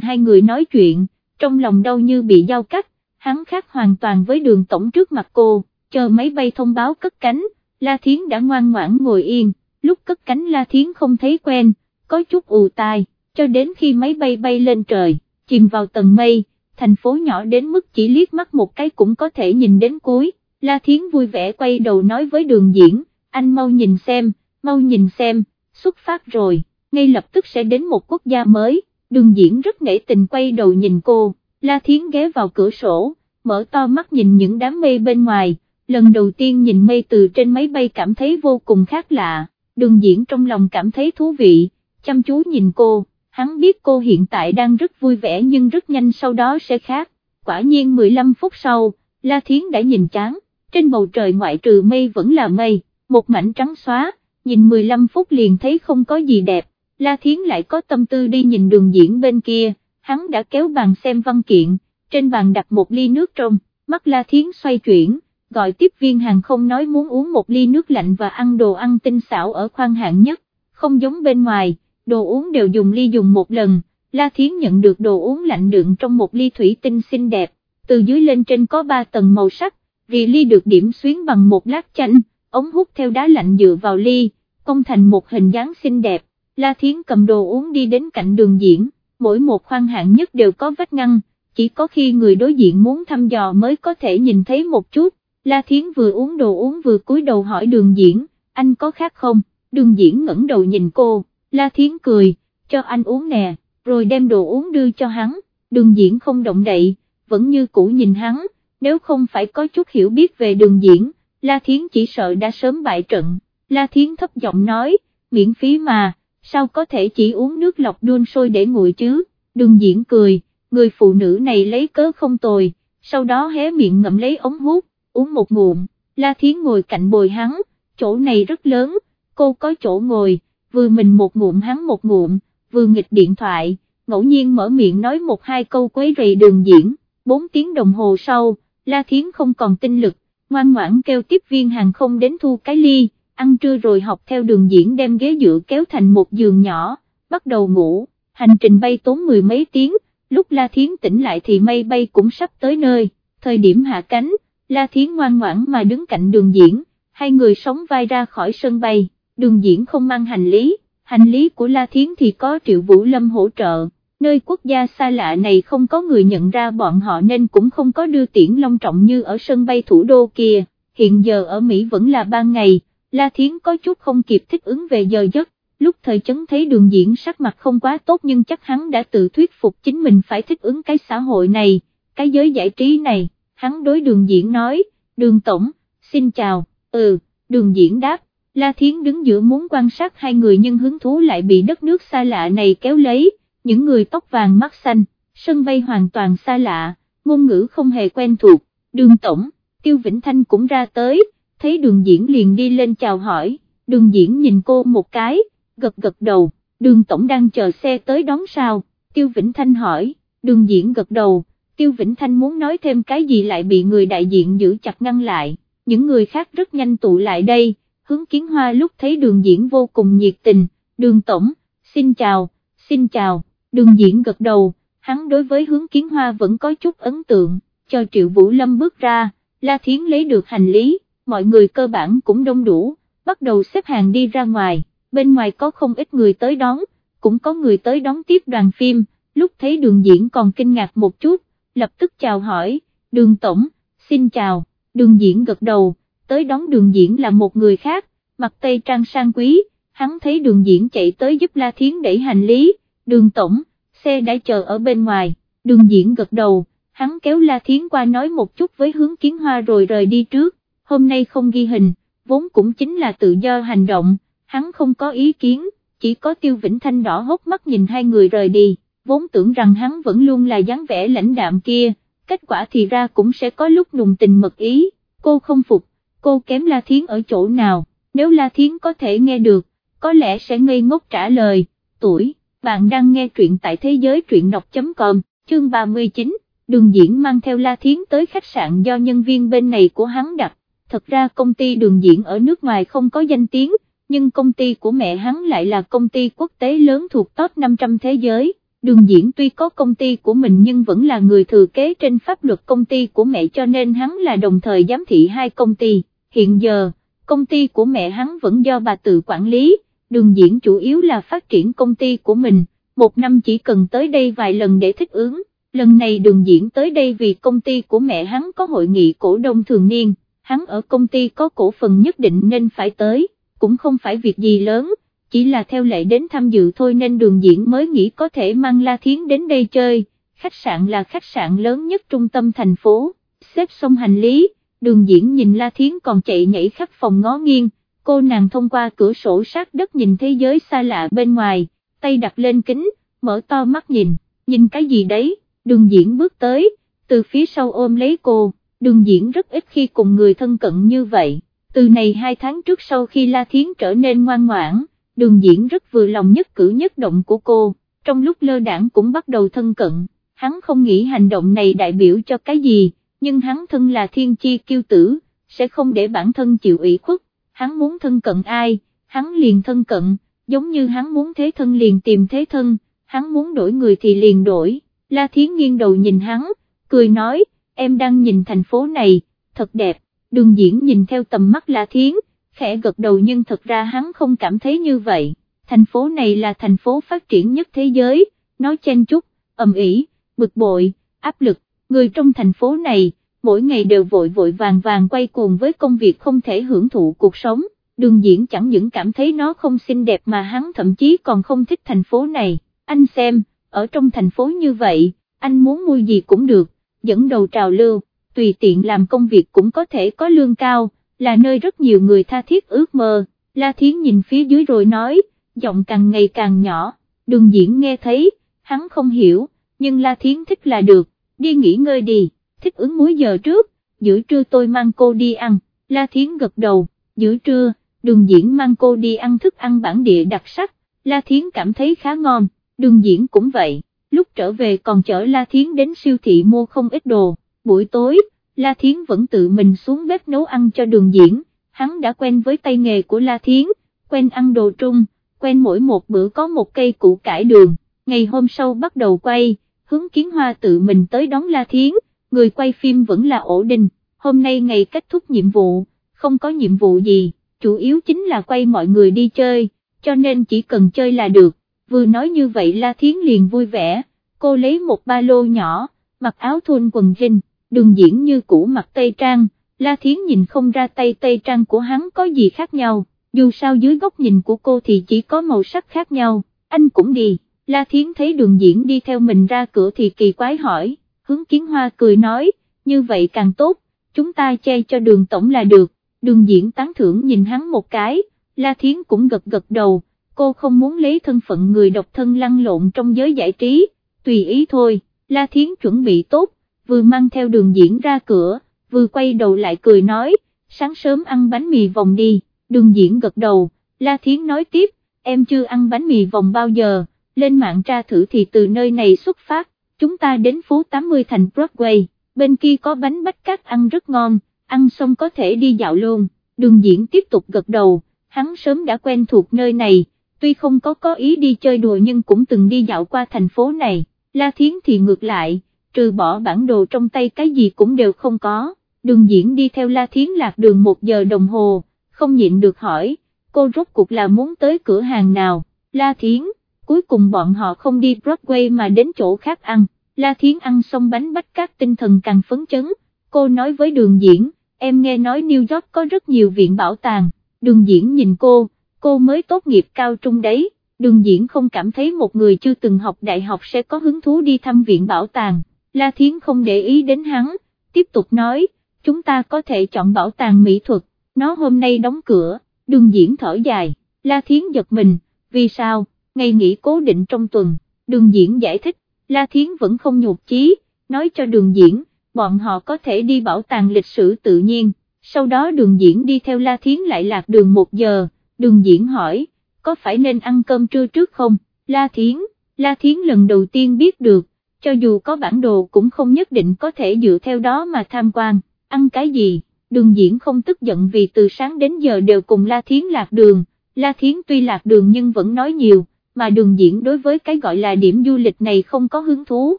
Speaker 1: hai người nói chuyện, trong lòng đau như bị dao cắt, hắn khác hoàn toàn với đường tổng trước mặt cô, chờ máy bay thông báo cất cánh, La Thiến đã ngoan ngoãn ngồi yên, lúc cất cánh La Thiến không thấy quen, có chút ù tai, cho đến khi máy bay bay lên trời, chìm vào tầng mây, thành phố nhỏ đến mức chỉ liếc mắt một cái cũng có thể nhìn đến cuối, La Thiến vui vẻ quay đầu nói với đường diễn, anh mau nhìn xem, mau nhìn xem, xuất phát rồi, ngay lập tức sẽ đến một quốc gia mới, đường diễn rất nể tình quay đầu nhìn cô, La Thiến ghé vào cửa sổ, mở to mắt nhìn những đám mây bên ngoài, lần đầu tiên nhìn mây từ trên máy bay cảm thấy vô cùng khác lạ, đường diễn trong lòng cảm thấy thú vị, chăm chú nhìn cô, hắn biết cô hiện tại đang rất vui vẻ nhưng rất nhanh sau đó sẽ khác, quả nhiên 15 phút sau, La Thiến đã nhìn chán, trên bầu trời ngoại trừ mây vẫn là mây, một mảnh trắng xóa, nhìn 15 phút liền thấy không có gì đẹp, La Thiến lại có tâm tư đi nhìn đường diễn bên kia, hắn đã kéo bàn xem văn kiện, trên bàn đặt một ly nước trong, mắt La Thiến xoay chuyển, gọi tiếp viên hàng không nói muốn uống một ly nước lạnh và ăn đồ ăn tinh xảo ở khoang hạng nhất, không giống bên ngoài, đồ uống đều dùng ly dùng một lần, La Thiến nhận được đồ uống lạnh đựng trong một ly thủy tinh xinh đẹp, từ dưới lên trên có ba tầng màu sắc, vì ly được điểm xuyến bằng một lát chanh, ống hút theo đá lạnh dựa vào ly, công thành một hình dáng xinh đẹp, La Thiến cầm đồ uống đi đến cạnh đường diễn, mỗi một khoang hạng nhất đều có vách ngăn, chỉ có khi người đối diện muốn thăm dò mới có thể nhìn thấy một chút, La Thiến vừa uống đồ uống vừa cúi đầu hỏi đường diễn, anh có khác không, đường diễn ngẩng đầu nhìn cô, La Thiến cười, cho anh uống nè, rồi đem đồ uống đưa cho hắn, đường diễn không động đậy, vẫn như cũ nhìn hắn, nếu không phải có chút hiểu biết về đường diễn, La Thiến chỉ sợ đã sớm bại trận, La Thiến thấp giọng nói, miễn phí mà, sao có thể chỉ uống nước lọc đun sôi để nguội chứ, đường diễn cười, người phụ nữ này lấy cớ không tồi, sau đó hé miệng ngậm lấy ống hút, uống một ngụm, La Thiến ngồi cạnh bồi hắn, chỗ này rất lớn, cô có chỗ ngồi, vừa mình một ngụm hắn một ngụm, vừa nghịch điện thoại, ngẫu nhiên mở miệng nói một hai câu quấy rầy đường diễn, bốn tiếng đồng hồ sau, La Thiến không còn tinh lực, ngoan ngoãn kêu tiếp viên hàng không đến thu cái ly, ăn trưa rồi học theo đường diễn đem ghế dựa kéo thành một giường nhỏ, bắt đầu ngủ, hành trình bay tốn mười mấy tiếng, lúc La Thiến tỉnh lại thì mây bay cũng sắp tới nơi, thời điểm hạ cánh, La Thiến ngoan ngoãn mà đứng cạnh đường diễn, hai người sống vai ra khỏi sân bay, đường diễn không mang hành lý, hành lý của La Thiến thì có Triệu Vũ Lâm hỗ trợ, nơi quốc gia xa lạ này không có người nhận ra bọn họ nên cũng không có đưa tiễn long trọng như ở sân bay thủ đô kia, hiện giờ ở Mỹ vẫn là ban ngày, La Thiến có chút không kịp thích ứng về giờ giấc, lúc thời chấn thấy đường diễn sắc mặt không quá tốt nhưng chắc hắn đã tự thuyết phục chính mình phải thích ứng cái xã hội này, cái giới giải trí này, hắn đối đường diễn nói, đường tổng, xin chào, ừ, đường diễn đáp, La Thiến đứng giữa muốn quan sát hai người nhưng hứng thú lại bị đất nước xa lạ này kéo lấy, những người tóc vàng mắt xanh, sân bay hoàn toàn xa lạ, ngôn ngữ không hề quen thuộc, đường tổng, Tiêu Vĩnh Thanh cũng ra tới, thấy đường diễn liền đi lên chào hỏi, đường diễn nhìn cô một cái, gật gật đầu, đường tổng đang chờ xe tới đón sao, Tiêu Vĩnh Thanh hỏi, đường diễn gật đầu, Tiêu Vĩnh Thanh muốn nói thêm cái gì lại bị người đại diện giữ chặt ngăn lại, những người khác rất nhanh tụ lại đây, hướng kiến hoa lúc thấy đường diễn vô cùng nhiệt tình, đường tổng, xin chào, xin chào, đường diễn gật đầu, hắn đối với hướng kiến hoa vẫn có chút ấn tượng, cho Triệu Vũ Lâm bước ra, La Thiến lấy được hành lý, mọi người cơ bản cũng đông đủ, bắt đầu xếp hàng đi ra ngoài, bên ngoài có không ít người tới đón, cũng có người tới đón tiếp đoàn phim, lúc thấy đường diễn còn kinh ngạc một chút, lập tức chào hỏi, đường tổng, xin chào, đường diễn gật đầu, tới đón đường diễn là một người khác, mặt tây trang sang quý, hắn thấy đường diễn chạy tới giúp La Thiến đẩy hành lý, đường tổng, xe đã chờ ở bên ngoài, đường diễn gật đầu, hắn kéo La Thiến qua nói một chút với hướng kiến hoa rồi rời đi trước, hôm nay không ghi hình, vốn cũng chính là tự do hành động, hắn không có ý kiến, chỉ có Tiêu Vĩnh Thanh đỏ hốc mắt nhìn hai người rời đi, vốn tưởng rằng hắn vẫn luôn là dáng vẻ lãnh đạm kia, kết quả thì ra cũng sẽ có lúc nùng tình mật ý, cô không phục, cô kém La Thiến ở chỗ nào, nếu La Thiến có thể nghe được, có lẽ sẽ ngây ngốc trả lời, tuổi, bạn đang nghe truyện tại thế giới truyện đọc.com, chương 39, đường diễn mang theo La Thiến tới khách sạn do nhân viên bên này của hắn đặt, thật ra công ty đường diễn ở nước ngoài không có danh tiếng, nhưng công ty của mẹ hắn lại là công ty quốc tế lớn thuộc top 500 thế giới. Đường diễn tuy có công ty của mình nhưng vẫn là người thừa kế trên pháp luật công ty của mẹ cho nên hắn là đồng thời giám thị hai công ty. Hiện giờ, công ty của mẹ hắn vẫn do bà tự quản lý, đường diễn chủ yếu là phát triển công ty của mình, một năm chỉ cần tới đây vài lần để thích ứng, lần này đường diễn tới đây vì công ty của mẹ hắn có hội nghị cổ đông thường niên, hắn ở công ty có cổ phần nhất định nên phải tới, cũng không phải việc gì lớn, chỉ là theo lệ đến tham dự thôi nên đường diễn mới nghĩ có thể mang La Thiến đến đây chơi, khách sạn là khách sạn lớn nhất trung tâm thành phố, xếp xong hành lý, đường diễn nhìn La Thiến còn chạy nhảy khắp phòng ngó nghiêng, cô nàng thông qua cửa sổ sát đất nhìn thế giới xa lạ bên ngoài, tay đặt lên kính, mở to mắt nhìn, nhìn cái gì đấy, đường diễn bước tới, từ phía sau ôm lấy cô, đường diễn rất ít khi cùng người thân cận như vậy, từ này hai tháng trước sau khi La Thiến trở nên ngoan ngoãn, đường diễn rất vừa lòng nhất cử nhất động của cô, trong lúc lơ đảng cũng bắt đầu thân cận, hắn không nghĩ hành động này đại biểu cho cái gì, nhưng hắn thân là thiên chi kiêu tử, sẽ không để bản thân chịu ủy khuất, hắn muốn thân cận ai, hắn liền thân cận, giống như hắn muốn thế thân liền tìm thế thân, hắn muốn đổi người thì liền đổi, La Thiến nghiêng đầu nhìn hắn, cười nói, em đang nhìn thành phố này, thật đẹp, đường diễn nhìn theo tầm mắt La Thiến, khẽ gật đầu nhưng thật ra hắn không cảm thấy như vậy, thành phố này là thành phố phát triển nhất thế giới, nói chen chúc, ầm ĩ, bực bội, áp lực, người trong thành phố này, mỗi ngày đều vội vội vàng vàng quay cuồng với công việc không thể hưởng thụ cuộc sống, đường diễn chẳng những cảm thấy nó không xinh đẹp mà hắn thậm chí còn không thích thành phố này, anh xem, ở trong thành phố như vậy, anh muốn mua gì cũng được, dẫn đầu trào lưu, tùy tiện làm công việc cũng có thể có lương cao, là nơi rất nhiều người tha thiết ước mơ, La Thiến nhìn phía dưới rồi nói, giọng càng ngày càng nhỏ, đường diễn nghe thấy, hắn không hiểu, nhưng La Thiến thích là được, đi nghỉ ngơi đi, thích ứng muối giờ trước, giữa trưa tôi mang cô đi ăn, La Thiến gật đầu, giữa trưa, đường diễn mang cô đi ăn thức ăn bản địa đặc sắc, La Thiến cảm thấy khá ngon, đường diễn cũng vậy, lúc trở về còn chở La Thiến đến siêu thị mua không ít đồ, buổi tối, La Thiến vẫn tự mình xuống bếp nấu ăn cho đường diễn, hắn đã quen với tay nghề của La Thiến, quen ăn đồ trung, quen mỗi một bữa có một cây củ cải đường, ngày hôm sau bắt đầu quay, hướng kiến hoa tự mình tới đón La Thiến, người quay phim vẫn là ổ đình, hôm nay ngày kết thúc nhiệm vụ, không có nhiệm vụ gì, chủ yếu chính là quay mọi người đi chơi, cho nên chỉ cần chơi là được, vừa nói như vậy La Thiến liền vui vẻ, cô lấy một ba lô nhỏ, mặc áo thun quần jean đường diễn như cũ mặc Tây Trang, La Thiến nhìn không ra tay Tây Trang của hắn có gì khác nhau, dù sao dưới góc nhìn của cô thì chỉ có màu sắc khác nhau, anh cũng đi, La Thiến thấy đường diễn đi theo mình ra cửa thì kỳ quái hỏi, hướng kiến hoa cười nói, như vậy càng tốt, chúng ta che cho đường tổng là được, đường diễn tán thưởng nhìn hắn một cái, La Thiến cũng gật gật đầu, cô không muốn lấy thân phận người độc thân lăn lộn trong giới giải trí, tùy ý thôi, La Thiến chuẩn bị tốt, vừa mang theo đường diễn ra cửa, vừa quay đầu lại cười nói, sáng sớm ăn bánh mì vòng đi, đường diễn gật đầu, La Thiến nói tiếp, em chưa ăn bánh mì vòng bao giờ, lên mạng tra thử thì từ nơi này xuất phát, chúng ta đến phố 80 thành Broadway, bên kia có bánh bách cát ăn rất ngon, ăn xong có thể đi dạo luôn, đường diễn tiếp tục gật đầu, hắn sớm đã quen thuộc nơi này, tuy không có có ý đi chơi đùa nhưng cũng từng đi dạo qua thành phố này, La Thiến thì ngược lại trừ bỏ bản đồ trong tay cái gì cũng đều không có, đường diễn đi theo La Thiến lạc đường một giờ đồng hồ, không nhịn được hỏi, cô rốt cuộc là muốn tới cửa hàng nào, La Thiến, cuối cùng bọn họ không đi Broadway mà đến chỗ khác ăn, La Thiến ăn xong bánh bách cát tinh thần càng phấn chấn, cô nói với đường diễn, em nghe nói New York có rất nhiều viện bảo tàng, đường diễn nhìn cô, cô mới tốt nghiệp cao trung đấy, đường diễn không cảm thấy một người chưa từng học đại học sẽ có hứng thú đi thăm viện bảo tàng. La Thiến không để ý đến hắn, tiếp tục nói, chúng ta có thể chọn bảo tàng mỹ thuật, nó hôm nay đóng cửa, đường diễn thở dài, La Thiến giật mình, vì sao, ngày nghỉ cố định trong tuần, đường diễn giải thích, La Thiến vẫn không nhục chí, nói cho đường diễn, bọn họ có thể đi bảo tàng lịch sử tự nhiên, sau đó đường diễn đi theo La Thiến lại lạc đường một giờ, đường diễn hỏi, có phải nên ăn cơm trưa trước không, La Thiến, La Thiến lần đầu tiên biết được, cho dù có bản đồ cũng không nhất định có thể dựa theo đó mà tham quan, ăn cái gì, đường diễn không tức giận vì từ sáng đến giờ đều cùng La Thiến lạc đường, La Thiến tuy lạc đường nhưng vẫn nói nhiều, mà đường diễn đối với cái gọi là điểm du lịch này không có hứng thú,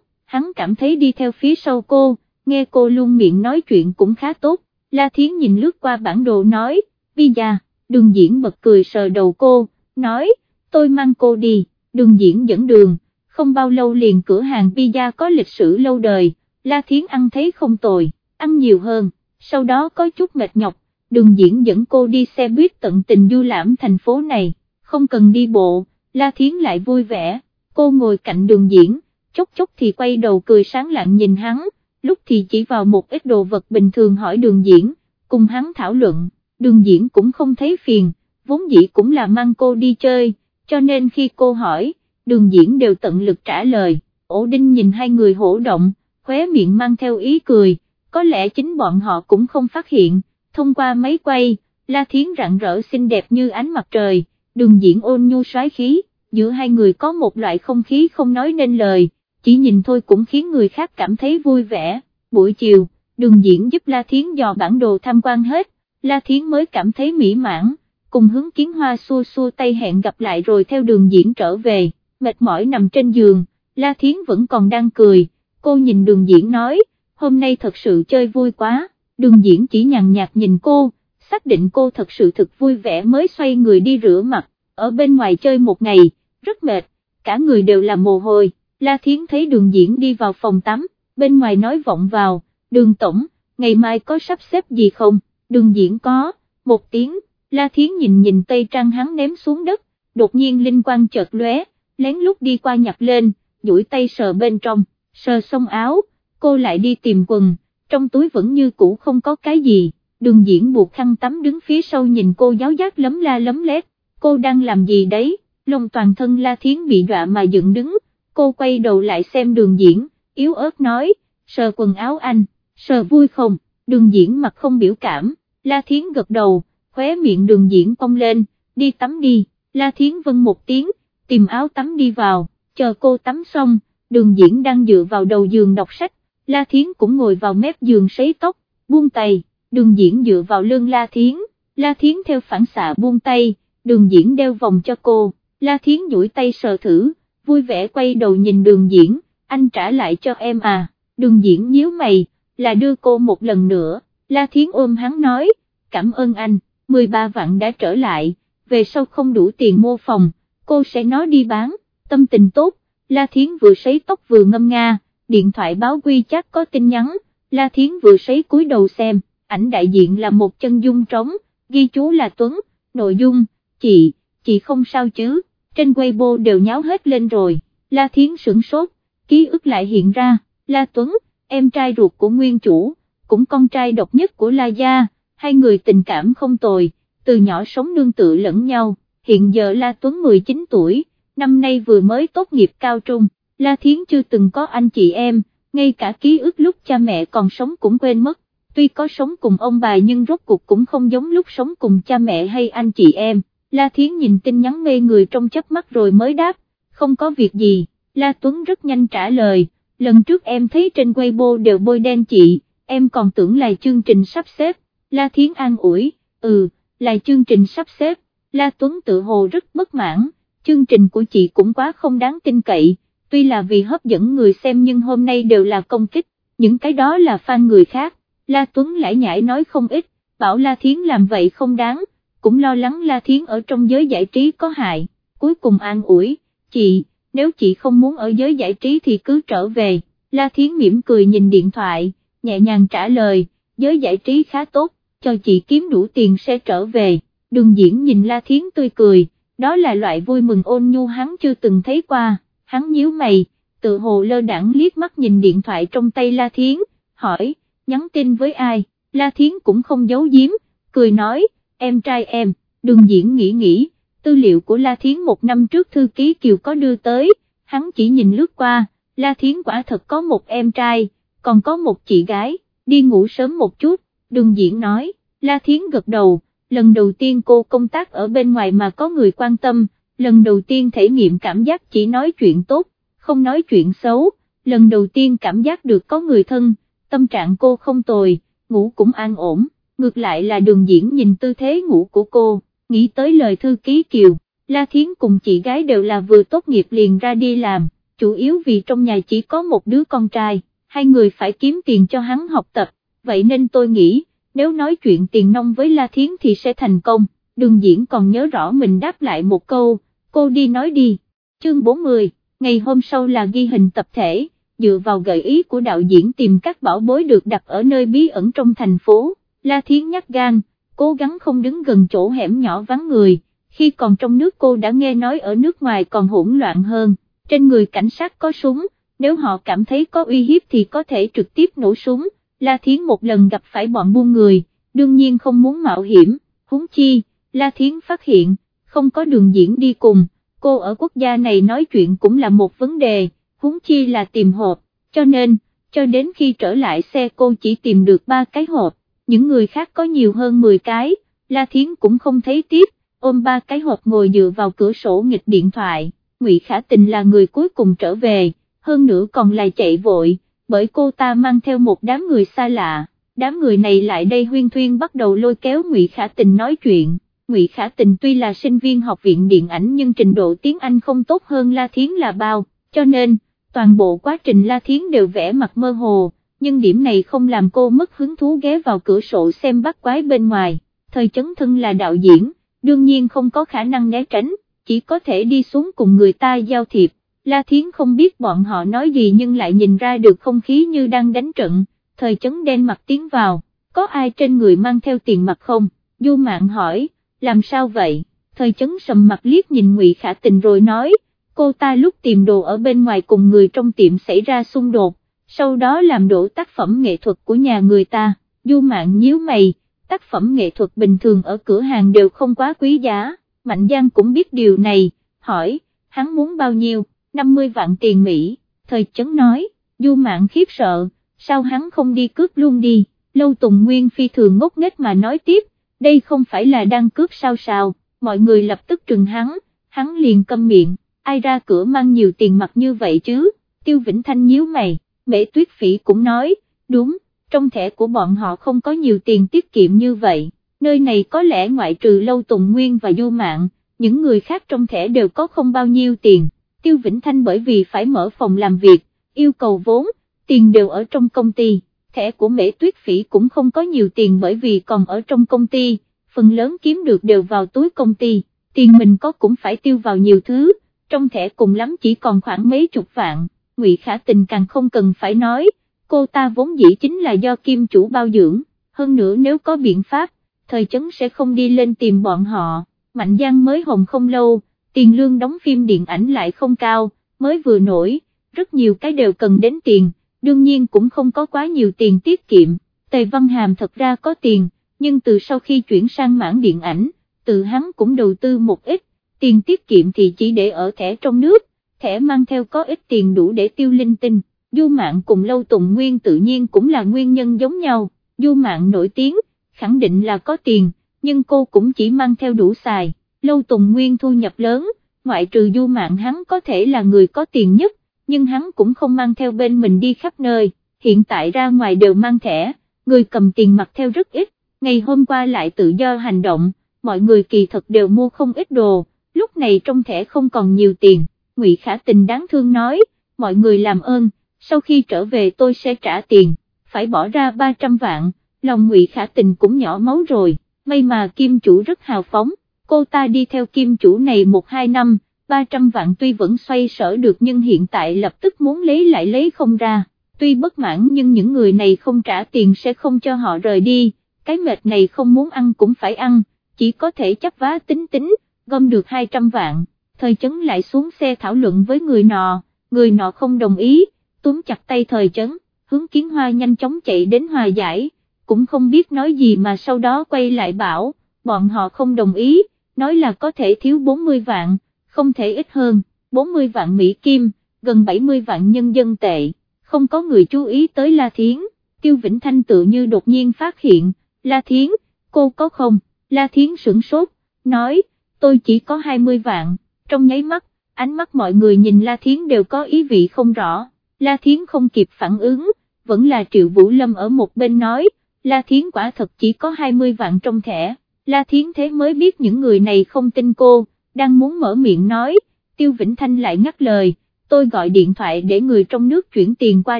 Speaker 1: hắn cảm thấy đi theo phía sau cô, nghe cô luôn miệng nói chuyện cũng khá tốt, La Thiến nhìn lướt qua bản đồ nói, visa, đường diễn bật cười sờ đầu cô, nói, tôi mang cô đi, đường diễn dẫn đường, không bao lâu liền cửa hàng pizza có lịch sử lâu đời, La Thiến ăn thấy không tồi, ăn nhiều hơn, sau đó có chút mệt nhọc, đường diễn dẫn cô đi xe buýt tận tình du lãm thành phố này, không cần đi bộ, La Thiến lại vui vẻ, cô ngồi cạnh đường diễn, chốc chốc thì quay đầu cười sáng lạng nhìn hắn, lúc thì chỉ vào một ít đồ vật bình thường hỏi đường diễn, cùng hắn thảo luận, đường diễn cũng không thấy phiền, vốn dĩ cũng là mang cô đi chơi, cho nên khi cô hỏi, đường diễn đều tận lực trả lời, ổ đinh nhìn hai người hổ động, khóe miệng mang theo ý cười, có lẽ chính bọn họ cũng không phát hiện, thông qua máy quay, La Thiến rạng rỡ xinh đẹp như ánh mặt trời, đường diễn ôn nhu soái khí, giữa hai người có một loại không khí không nói nên lời, chỉ nhìn thôi cũng khiến người khác cảm thấy vui vẻ, buổi chiều, đường diễn giúp La Thiến dò bản đồ tham quan hết, La Thiến mới cảm thấy mỹ mãn, cùng hướng kiến hoa xua xua tay hẹn gặp lại rồi theo đường diễn trở về, mệt mỏi nằm trên giường, La Thiến vẫn còn đang cười, cô nhìn đường diễn nói, hôm nay thật sự chơi vui quá, đường diễn chỉ nhàn nhạt nhìn cô, xác định cô thật sự thực vui vẻ mới xoay người đi rửa mặt, ở bên ngoài chơi một ngày, rất mệt, cả người đều là mồ hôi, La Thiến thấy đường diễn đi vào phòng tắm, bên ngoài nói vọng vào, đường tổng, ngày mai có sắp xếp gì không, đường diễn có, một tiếng, La Thiến nhìn nhìn Tây trang hắn ném xuống đất, đột nhiên linh quang chợt lóe, lén lút đi qua nhặt lên, duỗi tay sờ bên trong, sờ xong áo, cô lại đi tìm quần, trong túi vẫn như cũ không có cái gì, đường diễn buộc khăn tắm đứng phía sau nhìn cô giáo giác lấm la lấm lét, cô đang làm gì đấy, lông toàn thân La Thiến bị đọa mà dựng đứng, cô quay đầu lại xem đường diễn, yếu ớt nói, sờ quần áo anh, sờ vui không, đường diễn mặt không biểu cảm, La Thiến gật đầu, khóe miệng đường diễn cong lên, đi tắm đi, La Thiến vân một tiếng, tìm áo tắm đi vào, chờ cô tắm xong, đường diễn đang dựa vào đầu giường đọc sách, La Thiến cũng ngồi vào mép giường sấy tóc, buông tay, đường diễn dựa vào lưng La Thiến, La Thiến theo phản xạ buông tay, đường diễn đeo vòng cho cô, La Thiến duỗi tay sờ thử, vui vẻ quay đầu nhìn đường diễn, anh trả lại cho em à, đường diễn nhíu mày, là đưa cô một lần nữa, La Thiến ôm hắn nói, cảm ơn anh, 13 vạn đã trở lại, về sau không đủ tiền mua phòng, cô sẽ nói đi bán, tâm tình tốt, La Thiến vừa sấy tóc vừa ngâm nga, điện thoại báo quy chắc có tin nhắn, La Thiến vừa sấy cúi đầu xem, ảnh đại diện là một chân dung trống, ghi chú là Tuấn, nội dung, chị, chị không sao chứ, trên Weibo đều nháo hết lên rồi, La Thiến sửng sốt, ký ức lại hiện ra, La Tuấn, em trai ruột của nguyên chủ, cũng con trai độc nhất của La Gia, hai người tình cảm không tồi, từ nhỏ sống nương tự lẫn nhau, hiện giờ La Tuấn 19 tuổi, năm nay vừa mới tốt nghiệp cao trung, La Thiến chưa từng có anh chị em, ngay cả ký ức lúc cha mẹ còn sống cũng quên mất, tuy có sống cùng ông bà nhưng rốt cuộc cũng không giống lúc sống cùng cha mẹ hay anh chị em, La Thiến nhìn tin nhắn mê người trong chớp mắt rồi mới đáp, không có việc gì, La Tuấn rất nhanh trả lời, lần trước em thấy trên Weibo đều bôi đen chị, em còn tưởng là chương trình sắp xếp, La Thiến an ủi, ừ, là chương trình sắp xếp, La Tuấn tự hồ rất bất mãn, chương trình của chị cũng quá không đáng tin cậy, tuy là vì hấp dẫn người xem nhưng hôm nay đều là công kích, những cái đó là fan người khác, La Tuấn lại nhảy nói không ít, bảo La Thiến làm vậy không đáng, cũng lo lắng La Thiến ở trong giới giải trí có hại, cuối cùng an ủi, chị, nếu chị không muốn ở giới giải trí thì cứ trở về, La Thiến mỉm cười nhìn điện thoại, nhẹ nhàng trả lời, giới giải trí khá tốt, cho chị kiếm đủ tiền sẽ trở về, đường diễn nhìn La Thiến tươi cười, đó là loại vui mừng ôn nhu hắn chưa từng thấy qua, hắn nhíu mày, tự hồ lơ đãng liếc mắt nhìn điện thoại trong tay La Thiến, hỏi, nhắn tin với ai, La Thiến cũng không giấu giếm, cười nói, em trai em, đường diễn nghĩ nghĩ, tư liệu của La Thiến một năm trước thư ký Kiều có đưa tới, hắn chỉ nhìn lướt qua, La Thiến quả thật có một em trai, còn có một chị gái, đi ngủ sớm một chút, đường diễn nói, La Thiến gật đầu, lần đầu tiên cô công tác ở bên ngoài mà có người quan tâm, lần đầu tiên thể nghiệm cảm giác chỉ nói chuyện tốt, không nói chuyện xấu, lần đầu tiên cảm giác được có người thân, tâm trạng cô không tồi, ngủ cũng an ổn, ngược lại là đường diễn nhìn tư thế ngủ của cô, nghĩ tới lời thư ký Kiều, La Thiến cùng chị gái đều là vừa tốt nghiệp liền ra đi làm, chủ yếu vì trong nhà chỉ có một đứa con trai, hai người phải kiếm tiền cho hắn học tập, vậy nên tôi nghĩ, nếu nói chuyện tiền nông với La Thiến thì sẽ thành công, đường diễn còn nhớ rõ mình đáp lại một câu, cô đi nói đi, chương 40, ngày hôm sau là ghi hình tập thể, dựa vào gợi ý của đạo diễn tìm các bảo bối được đặt ở nơi bí ẩn trong thành phố, La Thiến nhắc gan, cố gắng không đứng gần chỗ hẻm nhỏ vắng người, khi còn trong nước cô đã nghe nói ở nước ngoài còn hỗn loạn hơn, trên người cảnh sát có súng, nếu họ cảm thấy có uy hiếp thì có thể trực tiếp nổ súng, La Thiến một lần gặp phải bọn buôn người, đương nhiên không muốn mạo hiểm, huống chi, La Thiến phát hiện, không có đường diễn đi cùng, cô ở quốc gia này nói chuyện cũng là một vấn đề, huống chi là tìm hộp, cho nên, cho đến khi trở lại xe cô chỉ tìm được ba cái hộp, những người khác có nhiều hơn 10 cái, La Thiến cũng không thấy tiếp, ôm ba cái hộp ngồi dựa vào cửa sổ nghịch điện thoại, Ngụy Khả Tình là người cuối cùng trở về, hơn nữa còn lại chạy vội, bởi cô ta mang theo một đám người xa lạ, đám người này lại đây huyên thuyên bắt đầu lôi kéo Ngụy Khả Tình nói chuyện. Ngụy Khả Tình tuy là sinh viên học viện điện ảnh nhưng trình độ tiếng Anh không tốt hơn La Thiến là bao, cho nên, toàn bộ quá trình La Thiến đều vẽ mặt mơ hồ, nhưng điểm này không làm cô mất hứng thú ghé vào cửa sổ xem bắt quái bên ngoài, thời chấn thân là đạo diễn, đương nhiên không có khả năng né tránh, chỉ có thể đi xuống cùng người ta giao thiệp, La Thiến không biết bọn họ nói gì nhưng lại nhìn ra được không khí như đang đánh trận, thời chấn đen mặt tiến vào, có ai trên người mang theo tiền mặt không, Du Mạng hỏi, làm sao vậy, thời chấn sầm mặt liếc nhìn Ngụy Khả Tình rồi nói, cô ta lúc tìm đồ ở bên ngoài cùng người trong tiệm xảy ra xung đột, sau đó làm đổ tác phẩm nghệ thuật của nhà người ta, Du Mạng nhíu mày, tác phẩm nghệ thuật bình thường ở cửa hàng đều không quá quý giá, Mạnh Giang cũng biết điều này, hỏi, hắn muốn bao nhiêu, 50 vạn tiền Mỹ, thời chấn nói, Du Mạng khiếp sợ, sao hắn không đi cướp luôn đi, Lâu Tùng Nguyên phi thường ngốc nghếch mà nói tiếp, đây không phải là đang cướp sao sao, mọi người lập tức trừng hắn, hắn liền câm miệng, ai ra cửa mang nhiều tiền mặt như vậy chứ, Tiêu Vĩnh Thanh nhíu mày, Mễ Tuyết Phỉ cũng nói, đúng, trong thẻ của bọn họ không có nhiều tiền tiết kiệm như vậy, nơi này có lẽ ngoại trừ Lâu Tùng Nguyên và Du Mạng, những người khác trong thẻ đều có không bao nhiêu tiền, Tiêu Vĩnh Thanh bởi vì phải mở phòng làm việc, yêu cầu vốn, tiền đều ở trong công ty, thẻ của Mễ Tuyết Phỉ cũng không có nhiều tiền bởi vì còn ở trong công ty, phần lớn kiếm được đều vào túi công ty, tiền mình có cũng phải tiêu vào nhiều thứ, trong thẻ cùng lắm chỉ còn khoảng mấy chục vạn, Ngụy Khả Tình càng không cần phải nói, cô ta vốn dĩ chính là do kim chủ bao dưỡng, hơn nữa nếu có biện pháp, thời chấn sẽ không đi lên tìm bọn họ, Mạnh Giang mới hồng không lâu, tiền lương đóng phim điện ảnh lại không cao, mới vừa nổi, rất nhiều cái đều cần đến tiền, đương nhiên cũng không có quá nhiều tiền tiết kiệm, Tề Văn Hàm thật ra có tiền, nhưng từ sau khi chuyển sang mảng điện ảnh, từ hắn cũng đầu tư một ít, tiền tiết kiệm thì chỉ để ở thẻ trong nước, thẻ mang theo có ít tiền đủ để tiêu linh tinh, du mạng cùng lâu tùng nguyên tự nhiên cũng là nguyên nhân giống nhau, du mạng nổi tiếng, khẳng định là có tiền, nhưng cô cũng chỉ mang theo đủ xài, lâu tùng nguyên thu nhập lớn, ngoại trừ du mạng hắn có thể là người có tiền nhất, nhưng hắn cũng không mang theo bên mình đi khắp nơi, hiện tại ra ngoài đều mang thẻ, người cầm tiền mặc theo rất ít, ngày hôm qua lại tự do hành động, mọi người kỳ thật đều mua không ít đồ, lúc này trong thẻ không còn nhiều tiền, Ngụy Khả Tình đáng thương nói, mọi người làm ơn, sau khi trở về tôi sẽ trả tiền, phải bỏ ra 300 vạn, lòng Ngụy Khả Tình cũng nhỏ máu rồi, may mà kim chủ rất hào phóng, cô ta đi theo kim chủ này một hai năm, 300 vạn tuy vẫn xoay sở được nhưng hiện tại lập tức muốn lấy lại lấy không ra, tuy bất mãn nhưng những người này không trả tiền sẽ không cho họ rời đi, cái mệt này không muốn ăn cũng phải ăn, chỉ có thể chấp vá tính tính, gom được 200 vạn, thời chấn lại xuống xe thảo luận với người nọ, người nọ không đồng ý, túm chặt tay thời chấn, hướng kiến hoa nhanh chóng chạy đến hòa giải, cũng không biết nói gì mà sau đó quay lại bảo, bọn họ không đồng ý, nói là có thể thiếu 40 vạn, không thể ít hơn, 40 vạn Mỹ Kim, gần 70 vạn nhân dân tệ, không có người chú ý tới La Thiến, Tiêu Vĩnh Thanh tự như đột nhiên phát hiện, La Thiến, cô có không, La Thiến sửng sốt, nói, tôi chỉ có 20 vạn, trong nháy mắt, ánh mắt mọi người nhìn La Thiến đều có ý vị không rõ, La Thiến không kịp phản ứng, vẫn là Triệu Vũ Lâm ở một bên nói, La Thiến quả thật chỉ có 20 vạn trong thẻ, La Thiến thế mới biết những người này không tin cô, đang muốn mở miệng nói, Tiêu Vĩnh Thanh lại ngắt lời, tôi gọi điện thoại để người trong nước chuyển tiền qua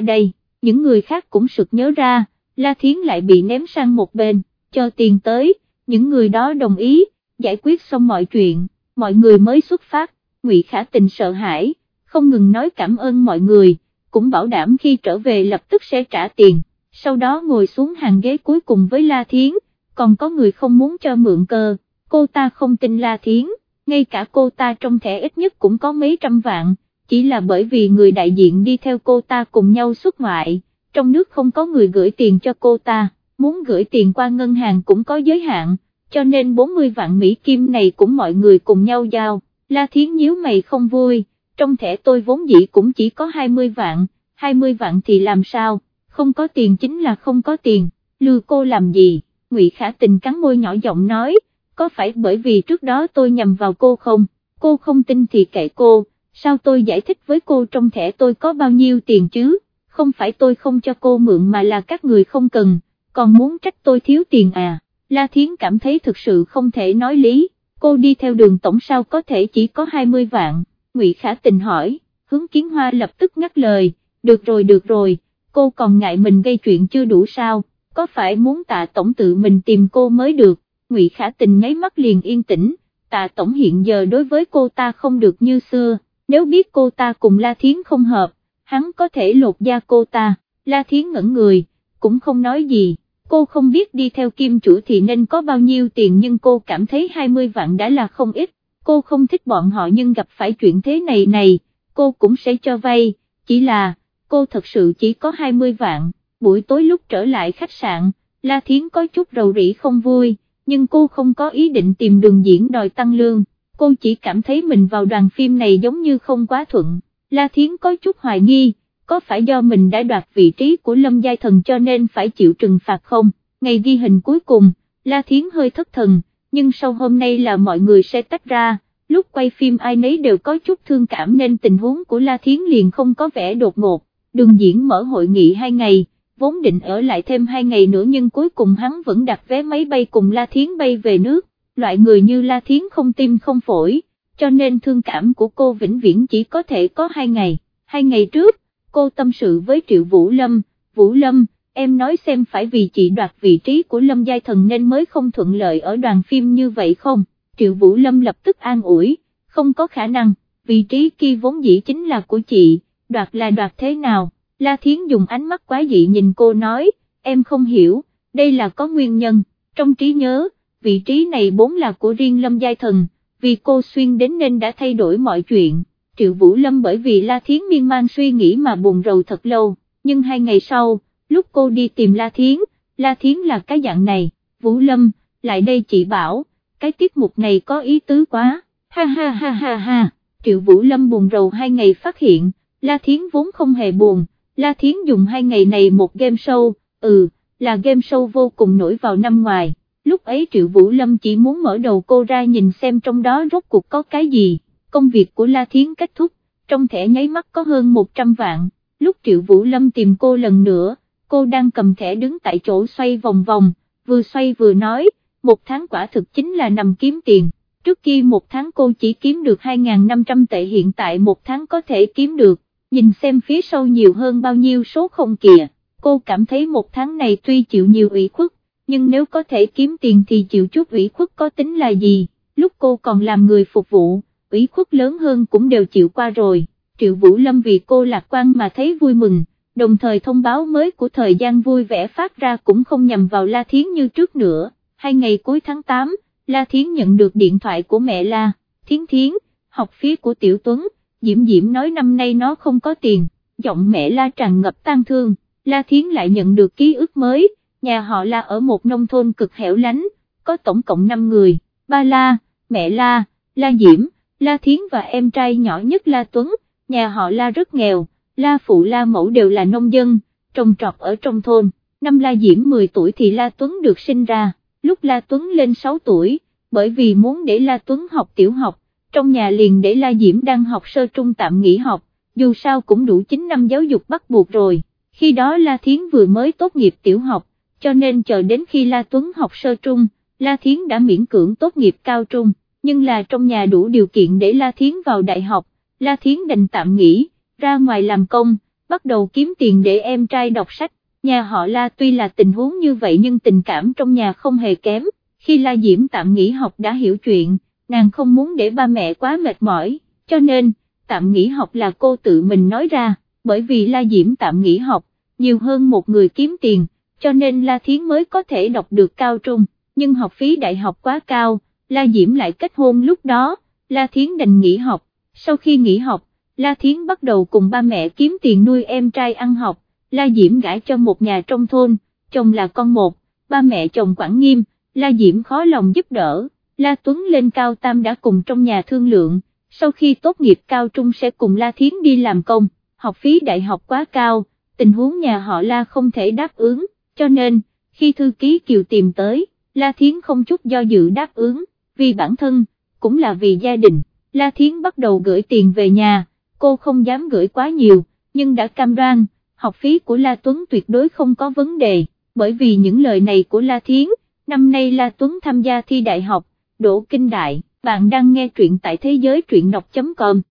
Speaker 1: đây, những người khác cũng sực nhớ ra, La Thiến lại bị ném sang một bên, cho tiền tới, những người đó đồng ý, giải quyết xong mọi chuyện, mọi người mới xuất phát, Ngụy Khả Tình sợ hãi, không ngừng nói cảm ơn mọi người, cũng bảo đảm khi trở về lập tức sẽ trả tiền, sau đó ngồi xuống hàng ghế cuối cùng với La Thiến, còn có người không muốn cho mượn cơ, cô ta không tin La Thiến, ngay cả cô ta trong thẻ ít nhất cũng có mấy trăm vạn, chỉ là bởi vì người đại diện đi theo cô ta cùng nhau xuất ngoại, trong nước không có người gửi tiền cho cô ta, muốn gửi tiền qua ngân hàng cũng có giới hạn, cho nên 40 vạn Mỹ Kim này cũng mọi người cùng nhau giao, La Thiến nhíu mày không vui, trong thẻ tôi vốn dĩ cũng chỉ có 20 vạn, 20 vạn thì làm sao, không có tiền chính là không có tiền, lừa cô làm gì, Ngụy Khả Tình cắn môi nhỏ giọng nói, có phải bởi vì trước đó tôi nhầm vào cô không, cô không tin thì kệ cô, sao tôi giải thích với cô trong thẻ tôi có bao nhiêu tiền chứ, không phải tôi không cho cô mượn mà là các người không cần, còn muốn trách tôi thiếu tiền à, La Thiến cảm thấy thực sự không thể nói lý, cô đi theo đường tổng sao có thể chỉ có 20 vạn, Ngụy Khả Tình hỏi, hướng kiến hoa lập tức ngắt lời, được rồi được rồi, cô còn ngại mình gây chuyện chưa đủ sao, có phải muốn tạ tổng tự mình tìm cô mới được, Ngụy Khả Tình nháy mắt liền yên tĩnh, tạ tổng hiện giờ đối với cô ta không được như xưa, nếu biết cô ta cùng La Thiến không hợp, hắn có thể lột da cô ta, La Thiến ngẩn người, cũng không nói gì, cô không biết đi theo kim chủ thì nên có bao nhiêu tiền nhưng cô cảm thấy 20 vạn đã là không ít, cô không thích bọn họ nhưng gặp phải chuyện thế này này, cô cũng sẽ cho vay, chỉ là, cô thật sự chỉ có 20 vạn, buổi tối lúc trở lại khách sạn, La Thiến có chút rầu rĩ không vui, nhưng cô không có ý định tìm đường diễn đòi tăng lương, cô chỉ cảm thấy mình vào đoàn phim này giống như không quá thuận, La Thiến có chút hoài nghi, có phải do mình đã đoạt vị trí của Lâm Giai Thần cho nên phải chịu trừng phạt không, ngày ghi hình cuối cùng, La Thiến hơi thất thần, nhưng sau hôm nay là mọi người sẽ tách ra, lúc quay phim ai nấy đều có chút thương cảm nên tình huống của La Thiến liền không có vẻ đột ngột, đường diễn mở hội nghị hai ngày, vốn định ở lại thêm hai ngày nữa nhưng cuối cùng hắn vẫn đặt vé máy bay cùng La Thiến bay về nước, loại người như La Thiến không tim không phổi, cho nên thương cảm của cô vĩnh viễn chỉ có thể có hai ngày, hai ngày trước, cô tâm sự với Triệu Vũ Lâm, Vũ Lâm, em nói xem phải vì chị đoạt vị trí của Lâm Giai Thần nên mới không thuận lợi ở đoàn phim như vậy không, Triệu Vũ Lâm lập tức an ủi, không có khả năng, vị trí kia vốn dĩ chính là của chị, đoạt là đoạt thế nào, La Thiến dùng ánh mắt quá dị nhìn cô nói, em không hiểu, đây là có nguyên nhân, trong trí nhớ, vị trí này vốn là của riêng Lâm Giai Thần, vì cô xuyên đến nên đã thay đổi mọi chuyện, Triệu Vũ Lâm bởi vì La Thiến miên man suy nghĩ mà buồn rầu thật lâu, nhưng hai ngày sau, lúc cô đi tìm La Thiến, La Thiến là cái dạng này, Vũ Lâm, lại đây chị bảo, cái tiết mục này có ý tứ quá, ha ha ha ha ha, Triệu Vũ Lâm buồn rầu hai ngày phát hiện, La Thiến vốn không hề buồn, La Thiến dùng hai ngày này một game show, ừ, là game show vô cùng nổi vào năm ngoài, lúc ấy Triệu Vũ Lâm chỉ muốn mở đầu cô ra nhìn xem trong đó rốt cuộc có cái gì, công việc của La Thiến kết thúc, trong thẻ nháy mắt có hơn 100 vạn, lúc Triệu Vũ Lâm tìm cô lần nữa, cô đang cầm thẻ đứng tại chỗ xoay vòng vòng, vừa xoay vừa nói, một tháng quả thực chính là nằm kiếm tiền, trước kia một tháng cô chỉ kiếm được 2.500 tệ hiện tại một tháng có thể kiếm được, nhìn xem phía sau nhiều hơn bao nhiêu số không kìa, cô cảm thấy một tháng này tuy chịu nhiều ủy khuất, nhưng nếu có thể kiếm tiền thì chịu chút ủy khuất có tính là gì, lúc cô còn làm người phục vụ, ủy khuất lớn hơn cũng đều chịu qua rồi, Triệu Vũ Lâm vì cô lạc quan mà thấy vui mừng, đồng thời thông báo mới của thời gian vui vẻ phát ra cũng không nhằm vào La Thiến như trước nữa, hai ngày cuối tháng 8, La Thiến nhận được điện thoại của mẹ La, Thiến Thiến, học phí của Tiểu Tuấn, Diễm Diễm nói năm nay nó không có tiền, giọng mẹ La tràn ngập tang thương, La Thiến lại nhận được ký ức mới, nhà họ La ở một nông thôn cực hẻo lánh, có tổng cộng 5 người, ba La, mẹ La, La Diễm, La Thiến và em trai nhỏ nhất La Tuấn, nhà họ La rất nghèo, La Phụ La Mẫu đều là nông dân, trồng trọt ở trong thôn, năm La Diễm 10 tuổi thì La Tuấn được sinh ra, lúc La Tuấn lên 6 tuổi, bởi vì muốn để La Tuấn học tiểu học, trong nhà liền để La Diễm đang học sơ trung tạm nghỉ học, dù sao cũng đủ 9 năm giáo dục bắt buộc rồi, khi đó La Thiến vừa mới tốt nghiệp tiểu học, cho nên chờ đến khi La Tuấn học sơ trung, La Thiến đã miễn cưỡng tốt nghiệp cao trung, nhưng là trong nhà đủ điều kiện để La Thiến vào đại học, La Thiến đành tạm nghỉ, ra ngoài làm công, bắt đầu kiếm tiền để em trai đọc sách, nhà họ La tuy là tình huống như vậy nhưng tình cảm trong nhà không hề kém, khi La Diễm tạm nghỉ học đã hiểu chuyện, nàng không muốn để ba mẹ quá mệt mỏi, cho nên, tạm nghỉ học là cô tự mình nói ra, bởi vì La Diễm tạm nghỉ học, nhiều hơn một người kiếm tiền, cho nên La Thiến mới có thể đọc được cao trung, nhưng học phí đại học quá cao, La Diễm lại kết hôn lúc đó, La Thiến đành nghỉ học, sau khi nghỉ học, La Thiến bắt đầu cùng ba mẹ kiếm tiền nuôi em trai ăn học, La Diễm gãi cho một nhà trong thôn, chồng là con một, ba mẹ chồng quản nghiêm, La Diễm khó lòng giúp đỡ, La Tuấn lên cao tam đã cùng trong nhà thương lượng, sau khi tốt nghiệp cao trung sẽ cùng La Thiến đi làm công, học phí đại học quá cao, tình huống nhà họ La không thể đáp ứng, cho nên, khi thư ký Kiều tìm tới, La Thiến không chút do dự đáp ứng, vì bản thân, cũng là vì gia đình, La Thiến bắt đầu gửi tiền về nhà, cô không dám gửi quá nhiều, nhưng đã cam đoan, học phí của La Tuấn tuyệt đối không có vấn đề, bởi vì những lời này của La Thiến, năm nay La Tuấn tham gia thi đại học, đỗ kinh đại, bạn đang nghe truyện tại thế giới truyện đọc.com.